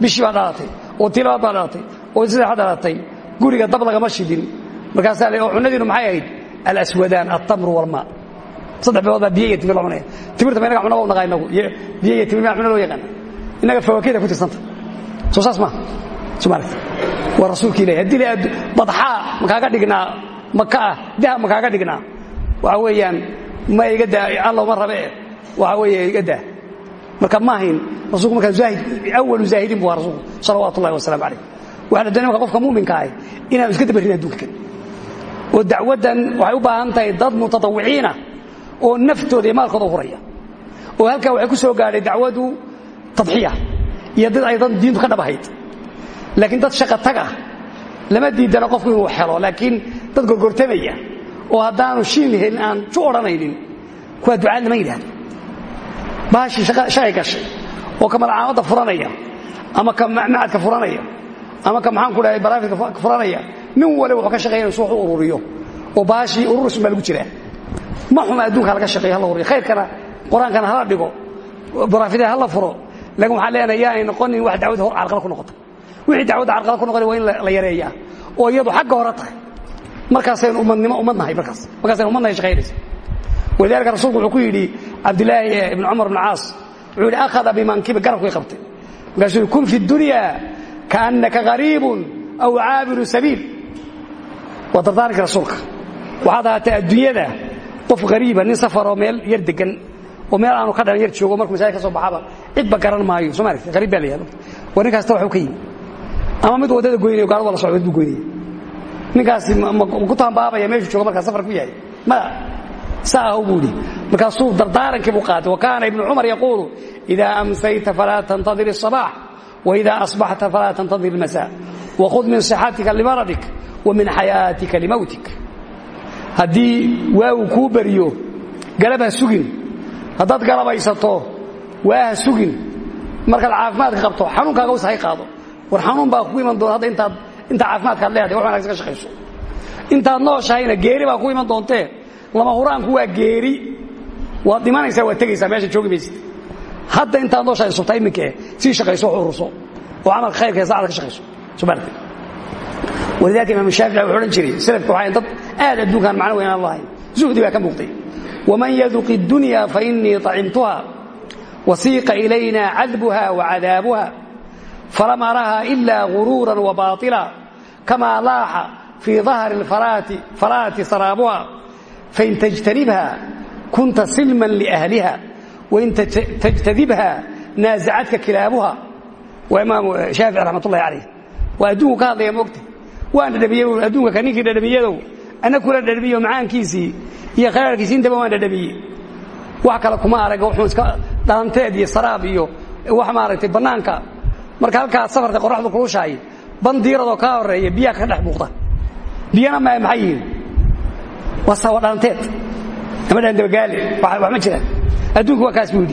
bishii baa dhalatay oo tii labaad baa dhalatay oo saddex dhalatay guriga dab lagama shidin. Markaasaa le oo cunadiinu maxay ahayd? Alaswadaan altamru walmaa saddex bilood baa biyo iyo timir loo cunaya timirta ma inaga cunaba u naqaa inagu biyo iyo timir maa cuno loo yaqaana innaga fawaakida ku tirsanta. Soo saas maaha soo maaragta waa rasuulka ilahi haddii la badxaa makaaga dhignaa? Maka ah dahab makaaga dhignaa? Waxa weeyaan ma iga daa alla uma rabe. Waxa weeye iga daa marka ma ahayn rasuulku markaa zaahid awalu zaahidin bu waa rasuulku salawaatu ullahi wasalaamu calayh waxaa la doonaya marka qofka muuminka ahi inaanu iska dabarin adduunka oo dacwaddan waxay u baahan tahay dad mutatawiciina oo naftooda maalkooda huraya. Oo halkaa waxay ku soo gaadhay dacwadu tadxiya. Iyo dad ay dad diintu ka dhabahayd. Laakiin dad shaqa tag ah. Lama diidana qofku inuu helo laakiin dad gorgortamaya. Oo haddaanu shiin helin aan ju odhanaynin kuwaa ducaad lama yidhahdo baashii shaqay gashay. Oo ka malcaamadda furanaya. Ama ka furanaya. Ama ka maxaan ku dhahay baraafidka furanaya. Nin wale wuxuu ka shaqaynaya su wax u ururiyo. Oo baashii ururisun baa lagu jiraa ma xuma adduunka laga shaqeeyo hala ururiyo khayrkana qur'aankana hala dhigo. Baraafidada hala furo. Laakiin waxaan leenahay yaanay noqonin wax dacwada hor carqala ku noqota wixii dacwadda carqala ku noqonay waa in la yareeyaa. Oo iyadu xagga hore tahay. Markaasaynu ummadnimo ummadnahay markaas. Markaasaynu ummadnahay shaqaynaysa walidaalika rasuulku wuxuu ku yidhi cabdilaahi ibn cumar ibn caas wuxuu yidhi akhada bimankibi garabkay qabtay. Markaasuu kun fi dunya kaannaka gariibun aw caabiru sabiil. Waa dardaaranka rasuulka. Waxaad ahaatay adduunyada qof hariiba nin safaroo meel yar degan oo meel aanu ka dhalan yar joogo markuu masaajid ka soo baxaba cidba garan maayo soo maaragtay hariib baa la yihahdo waa ninkaasta waxuu ka yimi ama mid waddada goynayo gaarada la socdo buu goynaya ninkaasi ma ku taambaabaya meeshuu joogo markaa safar ku yahay maya saa ahu buu yidhi markaasuu dardaarankii buu qaatay wa kaana ibnu cumar yaquulu idaa amsayta falaa tantadir الصabaax وإida أصbaxta falaa tantadir الmasاء وkhud min صxatika limaradik وmin xayaatika limowtik haddii waagu kuu beriyo galab ha sugin. Haddaad galabaysato waa ha sugin. Markaad caafimaadka qabto xanuunkaaga us hay qaado. War xanuun baa ku iman doona hadda intaad intaa leedahay wax ka shaqayso intaad nooshahayna geeri baa ku iman doontee lama huraanku waa geeri. Waad dhimanaysaa waad tegaysaa meesha joogi hadda intaad nooshahay subta iminkae sii shaqayso wax khayrka saacada ka shaqayso subxaanaka walidalika imaam shaafici wuxu odhan jiray salafku waxay dad aad adduunkan macno weyn aan lahayn zuhdi baa ka muuqday waman yaduq iddunya fa innii acimtuha wasiiqa ilayna cadbuha wacadaabuha falam arahaa ilaa guruuran wabaila kamaa laaxa fii dahri faraati saraabuha fain tajtanibha kunta silman liahliha wain tajtadibha naasacadka kilaabuha waa imaam shaafici raxmat ullahi calayh waa adduunku ka hadlaya mogta waan dhadhamiyey adduunka ka ninkii dhadhamiyadow ana kula dhadhamiyo macaankiisii iyo kharaarkiisii intaba waan dhadhamiyey wax kale kuma arag wuxuu iska dhalanteed iyo saraab iyo wax maaragtay bannaanka. Marka halkaa safarka qoraxdu kulushahay bandiiradoo kaa horreeya ka dhex muuqda. Biyana ma maxay yihiin? Waa dhalanteed. Ama dhandabagaale wax ma jiraan adduunku waa kaas buu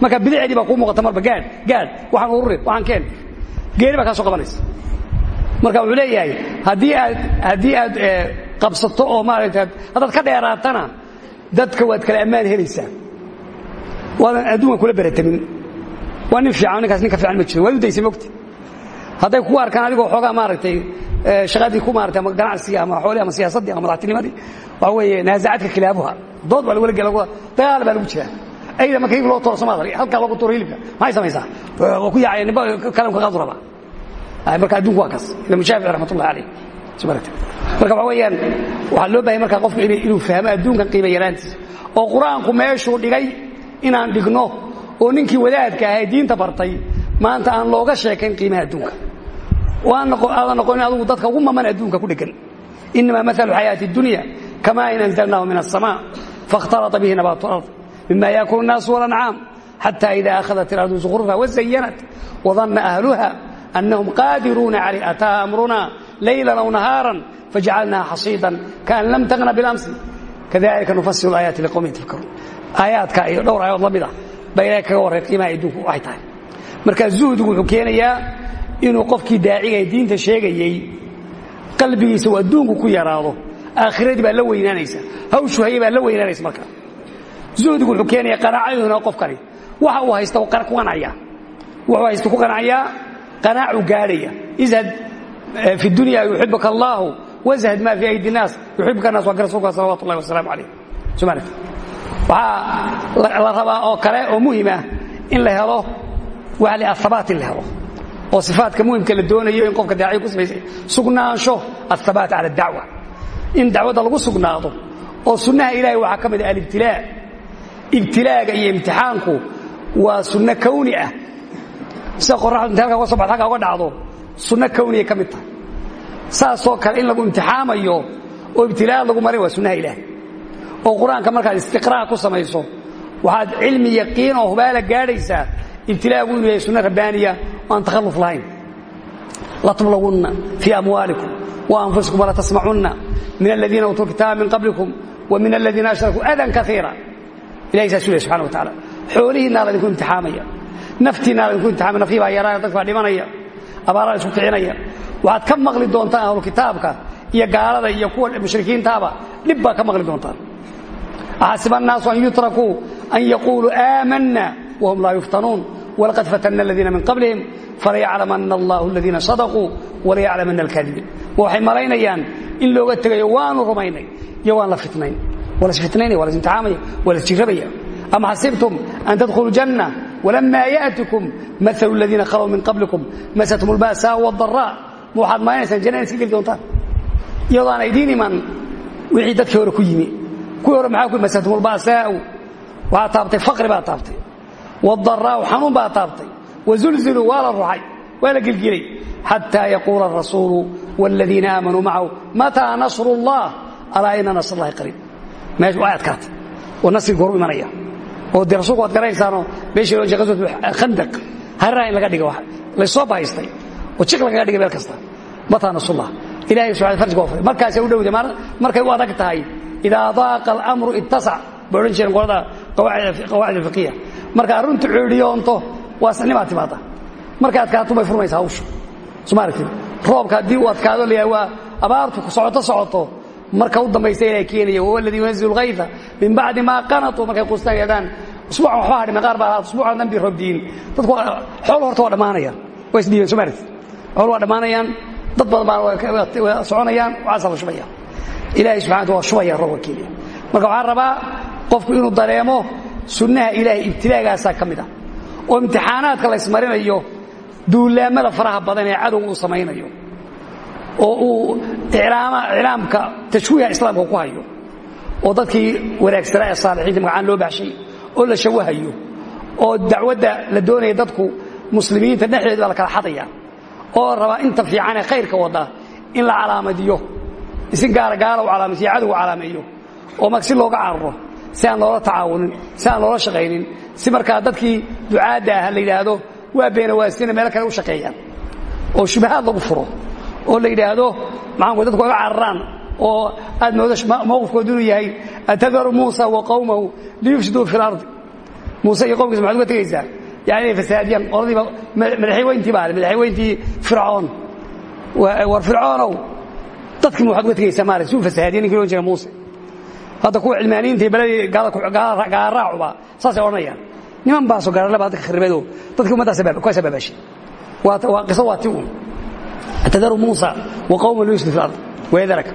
marka bidicdii baa kuu muuqata marba gaadh gaadh waxaan ururin waxaan keen. Geeri baa soo qabanaysa marka wuxuu leeyahay haddii aad haddii aad qabsato oo maaragta haddaad ka dheeraatana dadka waad kala ammaan helaysaa. Waadan adduunka kula beratamin waa nin fiican ninkaas ninka fiican ma jiro. Waad u daysay mogti hadday kugu arkaan adigoo xoogaa maaragtay shaqadii ku maaragtay ama ganacsiga ama xoolii ama siyaasaddii ama madaxtinimadii waxa weeye naazacadka khilaabuha dood baa lagula gela dagaal baa lagu jiraa ayda marka hilib loo tooro somaad halkaa loogu tuuro hilibka. Maxay samaysaa? Waa ku yaacaya nimba kalamka qaadu rabaa marka adduunku waa kaas ila mushaafici raxmatullahi calayh marka waxa weeyaan waxaa loo bahay marka qofku inuu fahmo adduunkan qiima yaraantiisa oo qur-aanku meeshuu dhigay inaan dhigno oo ninkii wadaadka ahay diinta bartay maanta aan looga sheekayn qiimaha adduunka aadan noqonin adugu dadka ugu maman adduunka ku dhegan inamaa maalu xayaati اdunya kama in anzalnahu min الsamaء faاkhtalطa bihi nabaat اlard mima yaakulu الnaasu واlancaam xata ida ahadat اlardu zukhrufa wazayanat wadanna ahluha laylan aw nahaaran fajacalnaha xasiidan kaan lam tagna biاlamsi kadalika nufasiru اlaayaati liqowmi yatafakaruun aayaadka iyo dhowr aayadood la mid ah baa ilahay kaga warray qiimaha adduunku waxay tahay marka zuhdigu wuxuu keenayaa inuu qofkii daaciga diinta sheegayey qalbigiisa uu adduunku ku yaraado aakhiradii baa la weynaanaysa hawshu haye baa la weynaanaysa marka zuhdigu wuxuu keenaya qanaacaduna qofkani waxa uu haysta ku qanacaya wuxuu haysta ku qanacayaa qanaacu gaadhaya. Ishad eh, fi dunya yuxibka allaahu washad maa fii aydi naas. Yuxibka naas waa ka rasuulka salawat ullahi wasalaamu calayh somaali waxaa la rabaa oo kale oo muhimah in la helo waxa la ahabaat in la helo. Oo sifaatka muhimka la doonayo in qofka daaciya ku sifaysay sugnaansho athabaat cala dacwa. In dacwadda lagu sugnaado oo sunnaha ilaahay waxaa ka mid ah alibtilaa. Ibtilaaga iyo imtixaanku waa sunno kawni ah sida qoraxdu intay halkaa uga so dhacdo sunno kawniyay ka saasoo kale in lagu imtixaamayo oo ibtilaad lagu marin waa sunnaha ilahay oo qur'aanka markaad istiqraac ku samayso waxaad cilmi yaqiin oo hubaala gaadhaysaa ibtilaagu inuu yahay sunno rabbaaniya aan takhalluf lahayn. Latublawunna fii amwaalikum waanfusikum wala tasmacunna min aladiina uutuu kitaaba min qablikum wa min aladiina ashrakuu adan kaiira ilahay saasuu leh wa tacaala xoolihiinaa laydinku imtixaamaya naftiinaa laydinku imtixaamaya nafihii baa yaraaya dadka baa dhimanaya abaaraa isku kicinaya. Waxaad ka maqli doontaan ahlu kitaabka iyo gaalada iyo kuwa mushrikiintaaba dhib baa ka maqli doontaan. Axasiba annaasu an yutrakuu an yaquuluu aamanna wahum laa yuftanuun. Walaqad fatanna aladiina min qablihim falayaclamanna allahu aladiina sadaquu walayaclamanna alkaadibiin waxay malaynayaan in looga tegayo waanu rumaynay iyo waan la fitnayn. Waa las fitnaynaya waa las imtixaamaya waa las jirrabaya am xasibtum an tadkhuluu janna walama ya'tikum maalu aladiina khalow min qablikum masatum alba'saa wadaraa ma waxaad malanaysaan janna inaad iska geli doontaan iyadoo aan idiin iman wixii dadkii hore ku yimi kuwii hore maxaa ku masatum alba'saau waxaa taabtay faqri baa taabtay wاdaraau xanuun baa taabtay wazulziluu waa la ruxay waa la gelgilay xataa yaquula الrasuulu wاladiina aamanuu macahu mataa nasru اllah alaa ina nasr اllahi qariib meeshu waa adkaatay oo nasrigu horu imanaya oo dee rasulku waad meeshii loo jeeqaswat khandaq hariraha in laga dhiga laysoo bahaystay oo jiq lagaga dhigay meel kasta. Mataa nasrullah ilahay subxana farjiga waa furay markaasay u dhowday markay u adag tahay idaa daaqa alamru ittasac bay odhan jireen qolada qawaacid alfiqiya marka arrintu ceedhiyoonto waa sanimaa timaada markay adkaato bay furmaysaa hawshu. Suma aragtid? Roobka haddii uu adkaado abaartu socoto socoto marka u dambaysa ilahay keenaya wahuwa aladii yunazilu lghayta min bacdi maa qanatuu markay quustaan yadaan usbuucan waxba hadhime qaar baa usbuucan dhan bi roobdiin dadku xool horta waa dhammaanayaan. Waa isdhiibeen suma aragtid? Xool waa dhammaanayaan dad badan waa soconayaan waxaasaa la shubaya ilahay subxana waa shubaya keenaya. Marka waxaan rabaa qofku inuu dareemo sunnaha ilaahay ibtilaagaasaa ka mid ah oo imtixaanaadka la ysmarinayo duulaamada faraha badan ee cadowga uu samaynayo oo uu iclaamka tashwiiha islaamka ku hayo oo dadkii wanaagsanaa ee saalixiinta magacaan loo baxshay oo la shawahayo oo dacwadda la doonaya dadku muslimiinta dhexdeeda baa la kala xadaya oo rabaa inta fiican ee khayrka wada in la calaamadiyo si gaara gaala u calaamaysiyo cadowga calaameeyo oo mag si looga cararo si aan loola tacaawunin si aan loola shaqaynin si markaa dadkii ducaadda ah la yidhaahdo waa beena waasina meelo kale u shaqeeyaan oo shubahaad lagu furo oo la yidhaahdo maxaanku dadku oga cararaan oo aad moodo mawqifkoodu inuu yahay. Atadaru muusa wa qawmahu liyufsiduu fi lardi muuse iyo qowmkiisa maxaad uga tegaysaa? Yani inay fasaadiyaan qoladiiba madaxweyntii baa madaxweyntii fircoon. War fircoonow. Dadkii waxaad uga tegaysaa maarata si uu fasaadiya ninkii loon jira muuse. Hadda kuwa cilmaaniyiinta beladii gaalaraacubaa saasay odhanayaan. Niman baasoo gaarale baa dadka kharibeedo dadkii ummaddaas kuwaas abaabashay waa qiso waa ti uun atadaru muusa wa qawma liyusdi fi lard weedaraka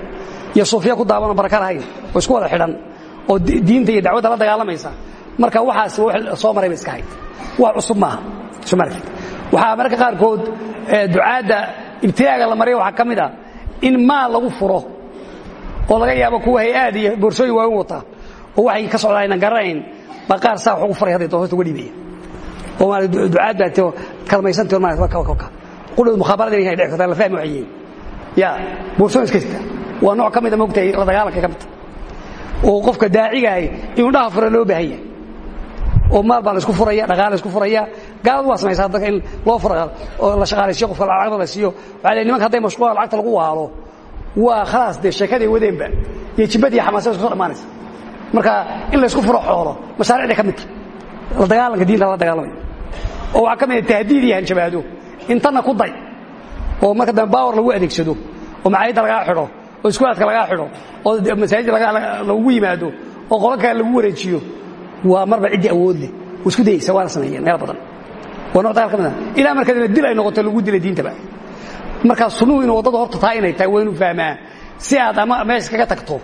iyo suufiya ku daabanoo baraka lahayn oo isku wada xidhan. Oo diinta iyo dacwadda la dagaalamaysa marka waxaas wax soo maray bay iska hayd. Wax cusub maaha. Soo maragtid waxaa mararka qaarkood ducaadda ibtilaaga la marya waxaa ka mid ah in maal lagu furo oo laga yaabo kuwa hay'aad iyo boorsooyin waaweyn wata oo waxay ka socdaan aynan garanayn baa qaar saa wax ugu faray hadday doon hosta uga dhiibaya. Oo ducaad baa tio mukhaabaradan inay dhici kartaa la fahmi waxyihiin ya boorsooyin iska jirta waa nooc ka mida moogtahay la dagaalanka ka midta oo qofka daacigahay inuu dhaha fura loo baahan yahay oo maal baa la isku furaya dhaqaala isku furaya. Gaaladu waa samaysaa dadka in loo fura oo la shaqaalaysiyo qofka lacagda la siiyo. Waxaa la nimanka hadday mashquulaan lacagta lagu waalo. Waa khalaas dee sheekaday wadeenba iyo jibadii xamaasada isku soo dhammaanaysa marka in la isku furo xoolo mashaariicday ka mid tahay la dagaalanka diinta la dagaalamayo. Oo waxaa ka mid ah tahdiid iyo hanjabaado intanna ku day oo marka dambe baawar lagu adeegsado oo macaayidda lagaa xidho oo iskuulaadka lagaa xidho oo masaajidda lagugu yimaado oo qolo kale lagu wareejiyo waa marba ciddii awood leh. Isku dayaysa waana sameeyeen meel badan. Waa nooc dagaal ka mid ilaa markadina dil ay noqoto lagu dila diintaba markaa sunnuhu inuu waddada horta taa inay tahay waa fahmaa si aad ama meesha kaga tagto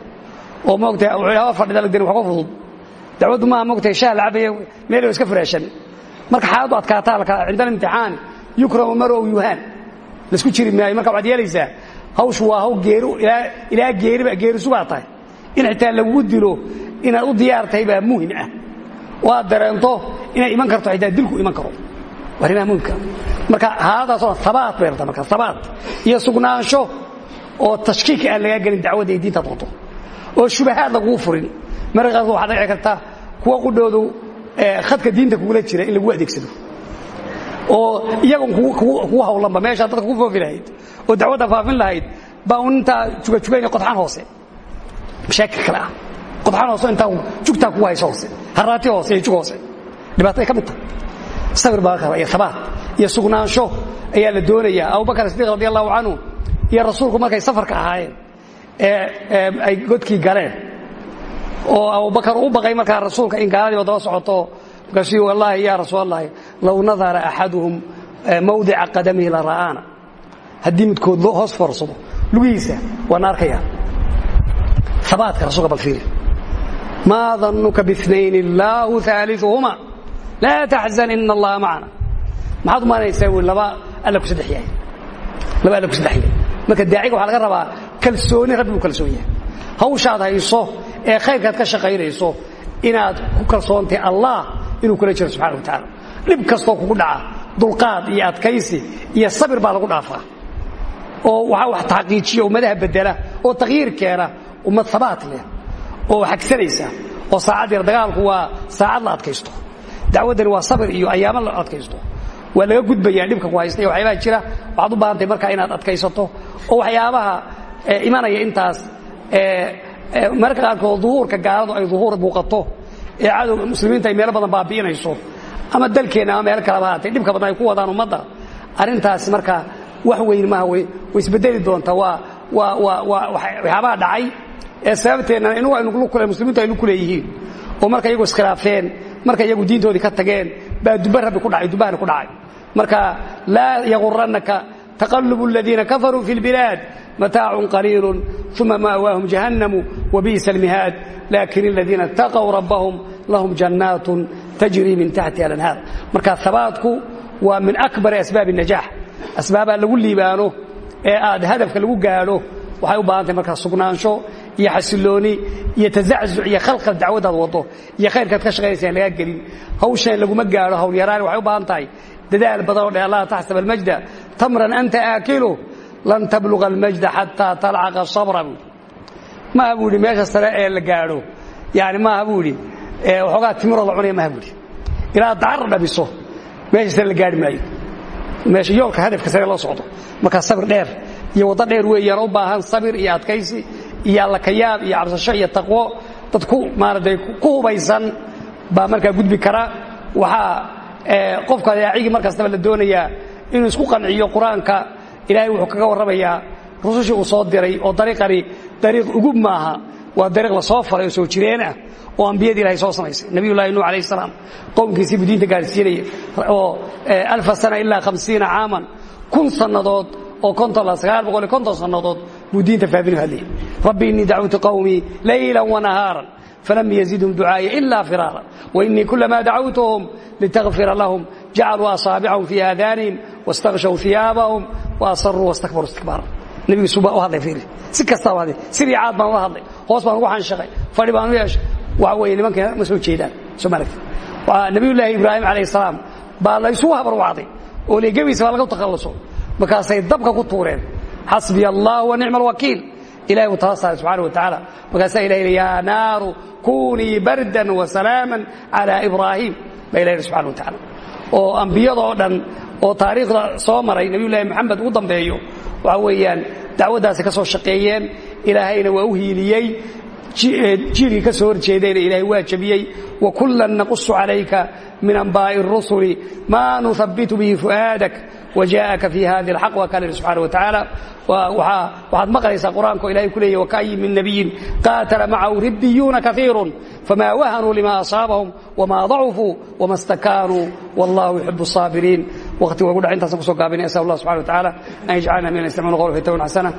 oo moogtahay waxyaaba fadhida la deni wax ka fudud. Dacwaddu maaha moogtahay shaah la cabayo meel iska firaashan. Marka xaaladdu adkaataa cinda alimtixaani yukramu marow yuhaan. Laisku jiri maayo. Marka waxaad yeelaysaa hawshu waa haw geeri ilaa geeriba geerisu baa tahay. In xitaa lagugu dilo inaad u diyaar tahay baa muhiim ah. Oo aad dareento inay iman karto xitaa dilku iman karo. Arrimaha muhimka. Marka xaaladaasoo habaat bay rabtaa marka habaat iyo sugnaansho oo tashkiiki aan lagaa gelin dacwadda iyo diintaad wato oo shubahaad lagugu furin. Qaarkood waxaa dhici karta kuwa qudhoodu khadka diinta kugula jira in lagu adeegsado oo iyagon kugu hawlanba meeshaa dadka ku foofi lahayd oo dacwadda faafin lahayd baa un intaa jugajugayna qodxaan hoose. Mashaakil kale ah. Qodxaan hoose intaa jugtaa kugu hayso hoose. Haraati hoose iyo jug hoose. Dhibaatay ka mid tahay. Sabir baa kaba iyo habaat iyo sugnaansho ayaa la doonayaa. Abubakar sidiiq radi allahu canhu iyo rasuulku markay safarka ahaayeen ee ay godkii galeen oo abubakar u baqay markaa rasuulka in gaaladiiba daba socoto. Markaasuu wallaahi ya rasuul allahi low nadara axaduhum mawdica qadamihi la ra'aana haddii midkood hoos foorsado lugihiisa waana arkaya abaatka rasulka bal fiiri maa dannuka biinayn illaahu aaliuhuma laa taxzan ina allaha macana maxaad u maanaysaa wi laba alla ku saddex yahay laba alla ku saddex yahay marka daaciga waxaa laga rabaa kalsooni rabbi buu kalsoon yahay hawshaad hayso ee khayrkaad ka shaqaynayso inaad ku kalsoontay allah inuu kula jiro subxana wa tacaala dhib kastoo kugu dhaca dulqaad iyo adkaysi iyo sabir baa lagu dhaafaa. Oo waxaa wax taxqiijiya ummadaha bedela oo takhyiir keena ummad habaat leh oo xagsanaysa oo saacad yar dagaalku waa saacad la adkaysto. Dacwaddani waa sabir iyo ayaamo la adkaysto. Waa laga gudbayaa dhibka ku haysta iyo waxyaabaha jira. Waxaad u baahantahay markaa inaad adkaysato. Oo waxyaabaha imanaya intaas mararka qaarkood duhuurka gaaladu ay duhuur muuqato. Ee cadowga muslimiinta ay meelo badan baabi'inayso ama dalkeenna ama meel kaleba haatee dhibka badan ay ku wadaan ummadda. Arrintaasi markaa wax weyn maaha way isbedeli doontaa waa waa waa waa dhacay. Ee sababteenna inugu aynu kule muslimiintu ay lu kuleeyihiin oo marka iyagu iskhilaafeen marka iyagu diintoodii ka tageen baa dubba rabbi ku dhacay dubbahani ku dhacay. Marka laa yagurannaka taqalubu aladiina kafaruu fi lbilaad mataacun qaliilu uma ma'waahum jahannamu wabi'sa almihaad laakin aladiina itaqow rabbahum lahum jannaatun tajrii min taxtiha alanhaar marka habaatku waa min akbari asbaabi الnajax asbaabaa lagu liibaano ee aad hadafka lagu gaadho waxay u baahan tahay markaa sugnaansho iyo xasilooni iyo tazaczuc iyo khalqal dacwadaad wado iyo khayrkaad ka shaqaynaysa aan lagaa gelin hawshan laguma gaadho hawlyaraani waxay u baahan tahay dadaal badan oo dheh allah taxsab almajda tamran anta aakilu lan tabluga almajda xataa talcaqa sabra buui maaha buu idhi meesha sare ee la gaadho. Yani maaha buu idhi waxoogaa timiroo la cunaya maaha buu idhi ilaa dacar dhabiso meesha sare la gaari maayo. Meesha yoolka hadafka sare loo socdo. Markaa sabir dheer iyo waddo dheer weeyaan u baahan sabir iyo adkaysi iyo allakayaab iyo cabsasho iyo taqwo. Dad ku maaratay ku hubaysan baa markaa gudbi kara. Waxaa qofka daacigii mar kastaba la doonayaa inuu isku qanciyo qur'aanka ilaahay wuxuu kaga warramayaa rusushii uu soo diray oo dariiqani dariiq ugub maaha waa dariiq la soo faray oo soo jireen ah oo ambiyadii ilahay soo samaysay. Nabiyullahi nuux alayh salaam qowmkiisii buu diinta gaadhsiinaya oo alfa sana ilaa hamsiina caaman kun sannadood oo konton sagaal boqol iyo konton sannadood buu rabbi innii dacwtu qawmii laylan wanahaaran falam yazidhum ducaaya ila firaara wainii kulamaa dacawtuhum litakfira lahum jacaluu asaabicahum fii aadaanihim wastakshaw iyaabahum waasaruu wastakbaruu istikbaara nebigiisu baa u hadlay fiiri si kastaa u hadlay sidii caad baan u hadlay hoos baan ugu xanshaqay fadhi baan u yeeshay waxa weeye nimanka ma soo jeedaan soo maaragti nabiyullaahi ibraahim calayhi salaam baa la isugu habarwacday oo leegebiisa baa laga takhalluso markaasay dabka ku tuureen xasbiya allah wa nicma alwakiil ilahay uu tala saaray subxana wa tacaala markaasaa ilahay yidhi yaa naaru kunii bardan wa salaaman calaa ibraahim baa ilahi subxana wa tacaala oo ambiyadoo dhan oo taariikhda soo maray nebiyullaahi moxamed ugu dambeeyo waxa weeyaan dacwaddaasi ka soo shaqeeyeen ilaahayna waa u hiiliyey jiilkii ka soo horjeedayna ilaahay waa jabiyey wakullan naqusu calayka min anbaa'i الrusuli maa nuhabitu bihi fu'aadak wajaءaka fi hadi اlxaq waa kaa lihi subxana wa tacaala waxaad maqlaysaa qur'aanko ilahay ku leeyay wakaayin min nabiyin qaatala macahu ribbiyuuna kaiiru fama wahanuu lima asaabahum wma ضacufuu wma stakaanuu wallahu yuxib الصaabiriin waqti wagu dhac intaasaan kusoo gaabinay asal allah subxana wa tacaala an yajcalna min yastamicuuna qawla fi tawin xasana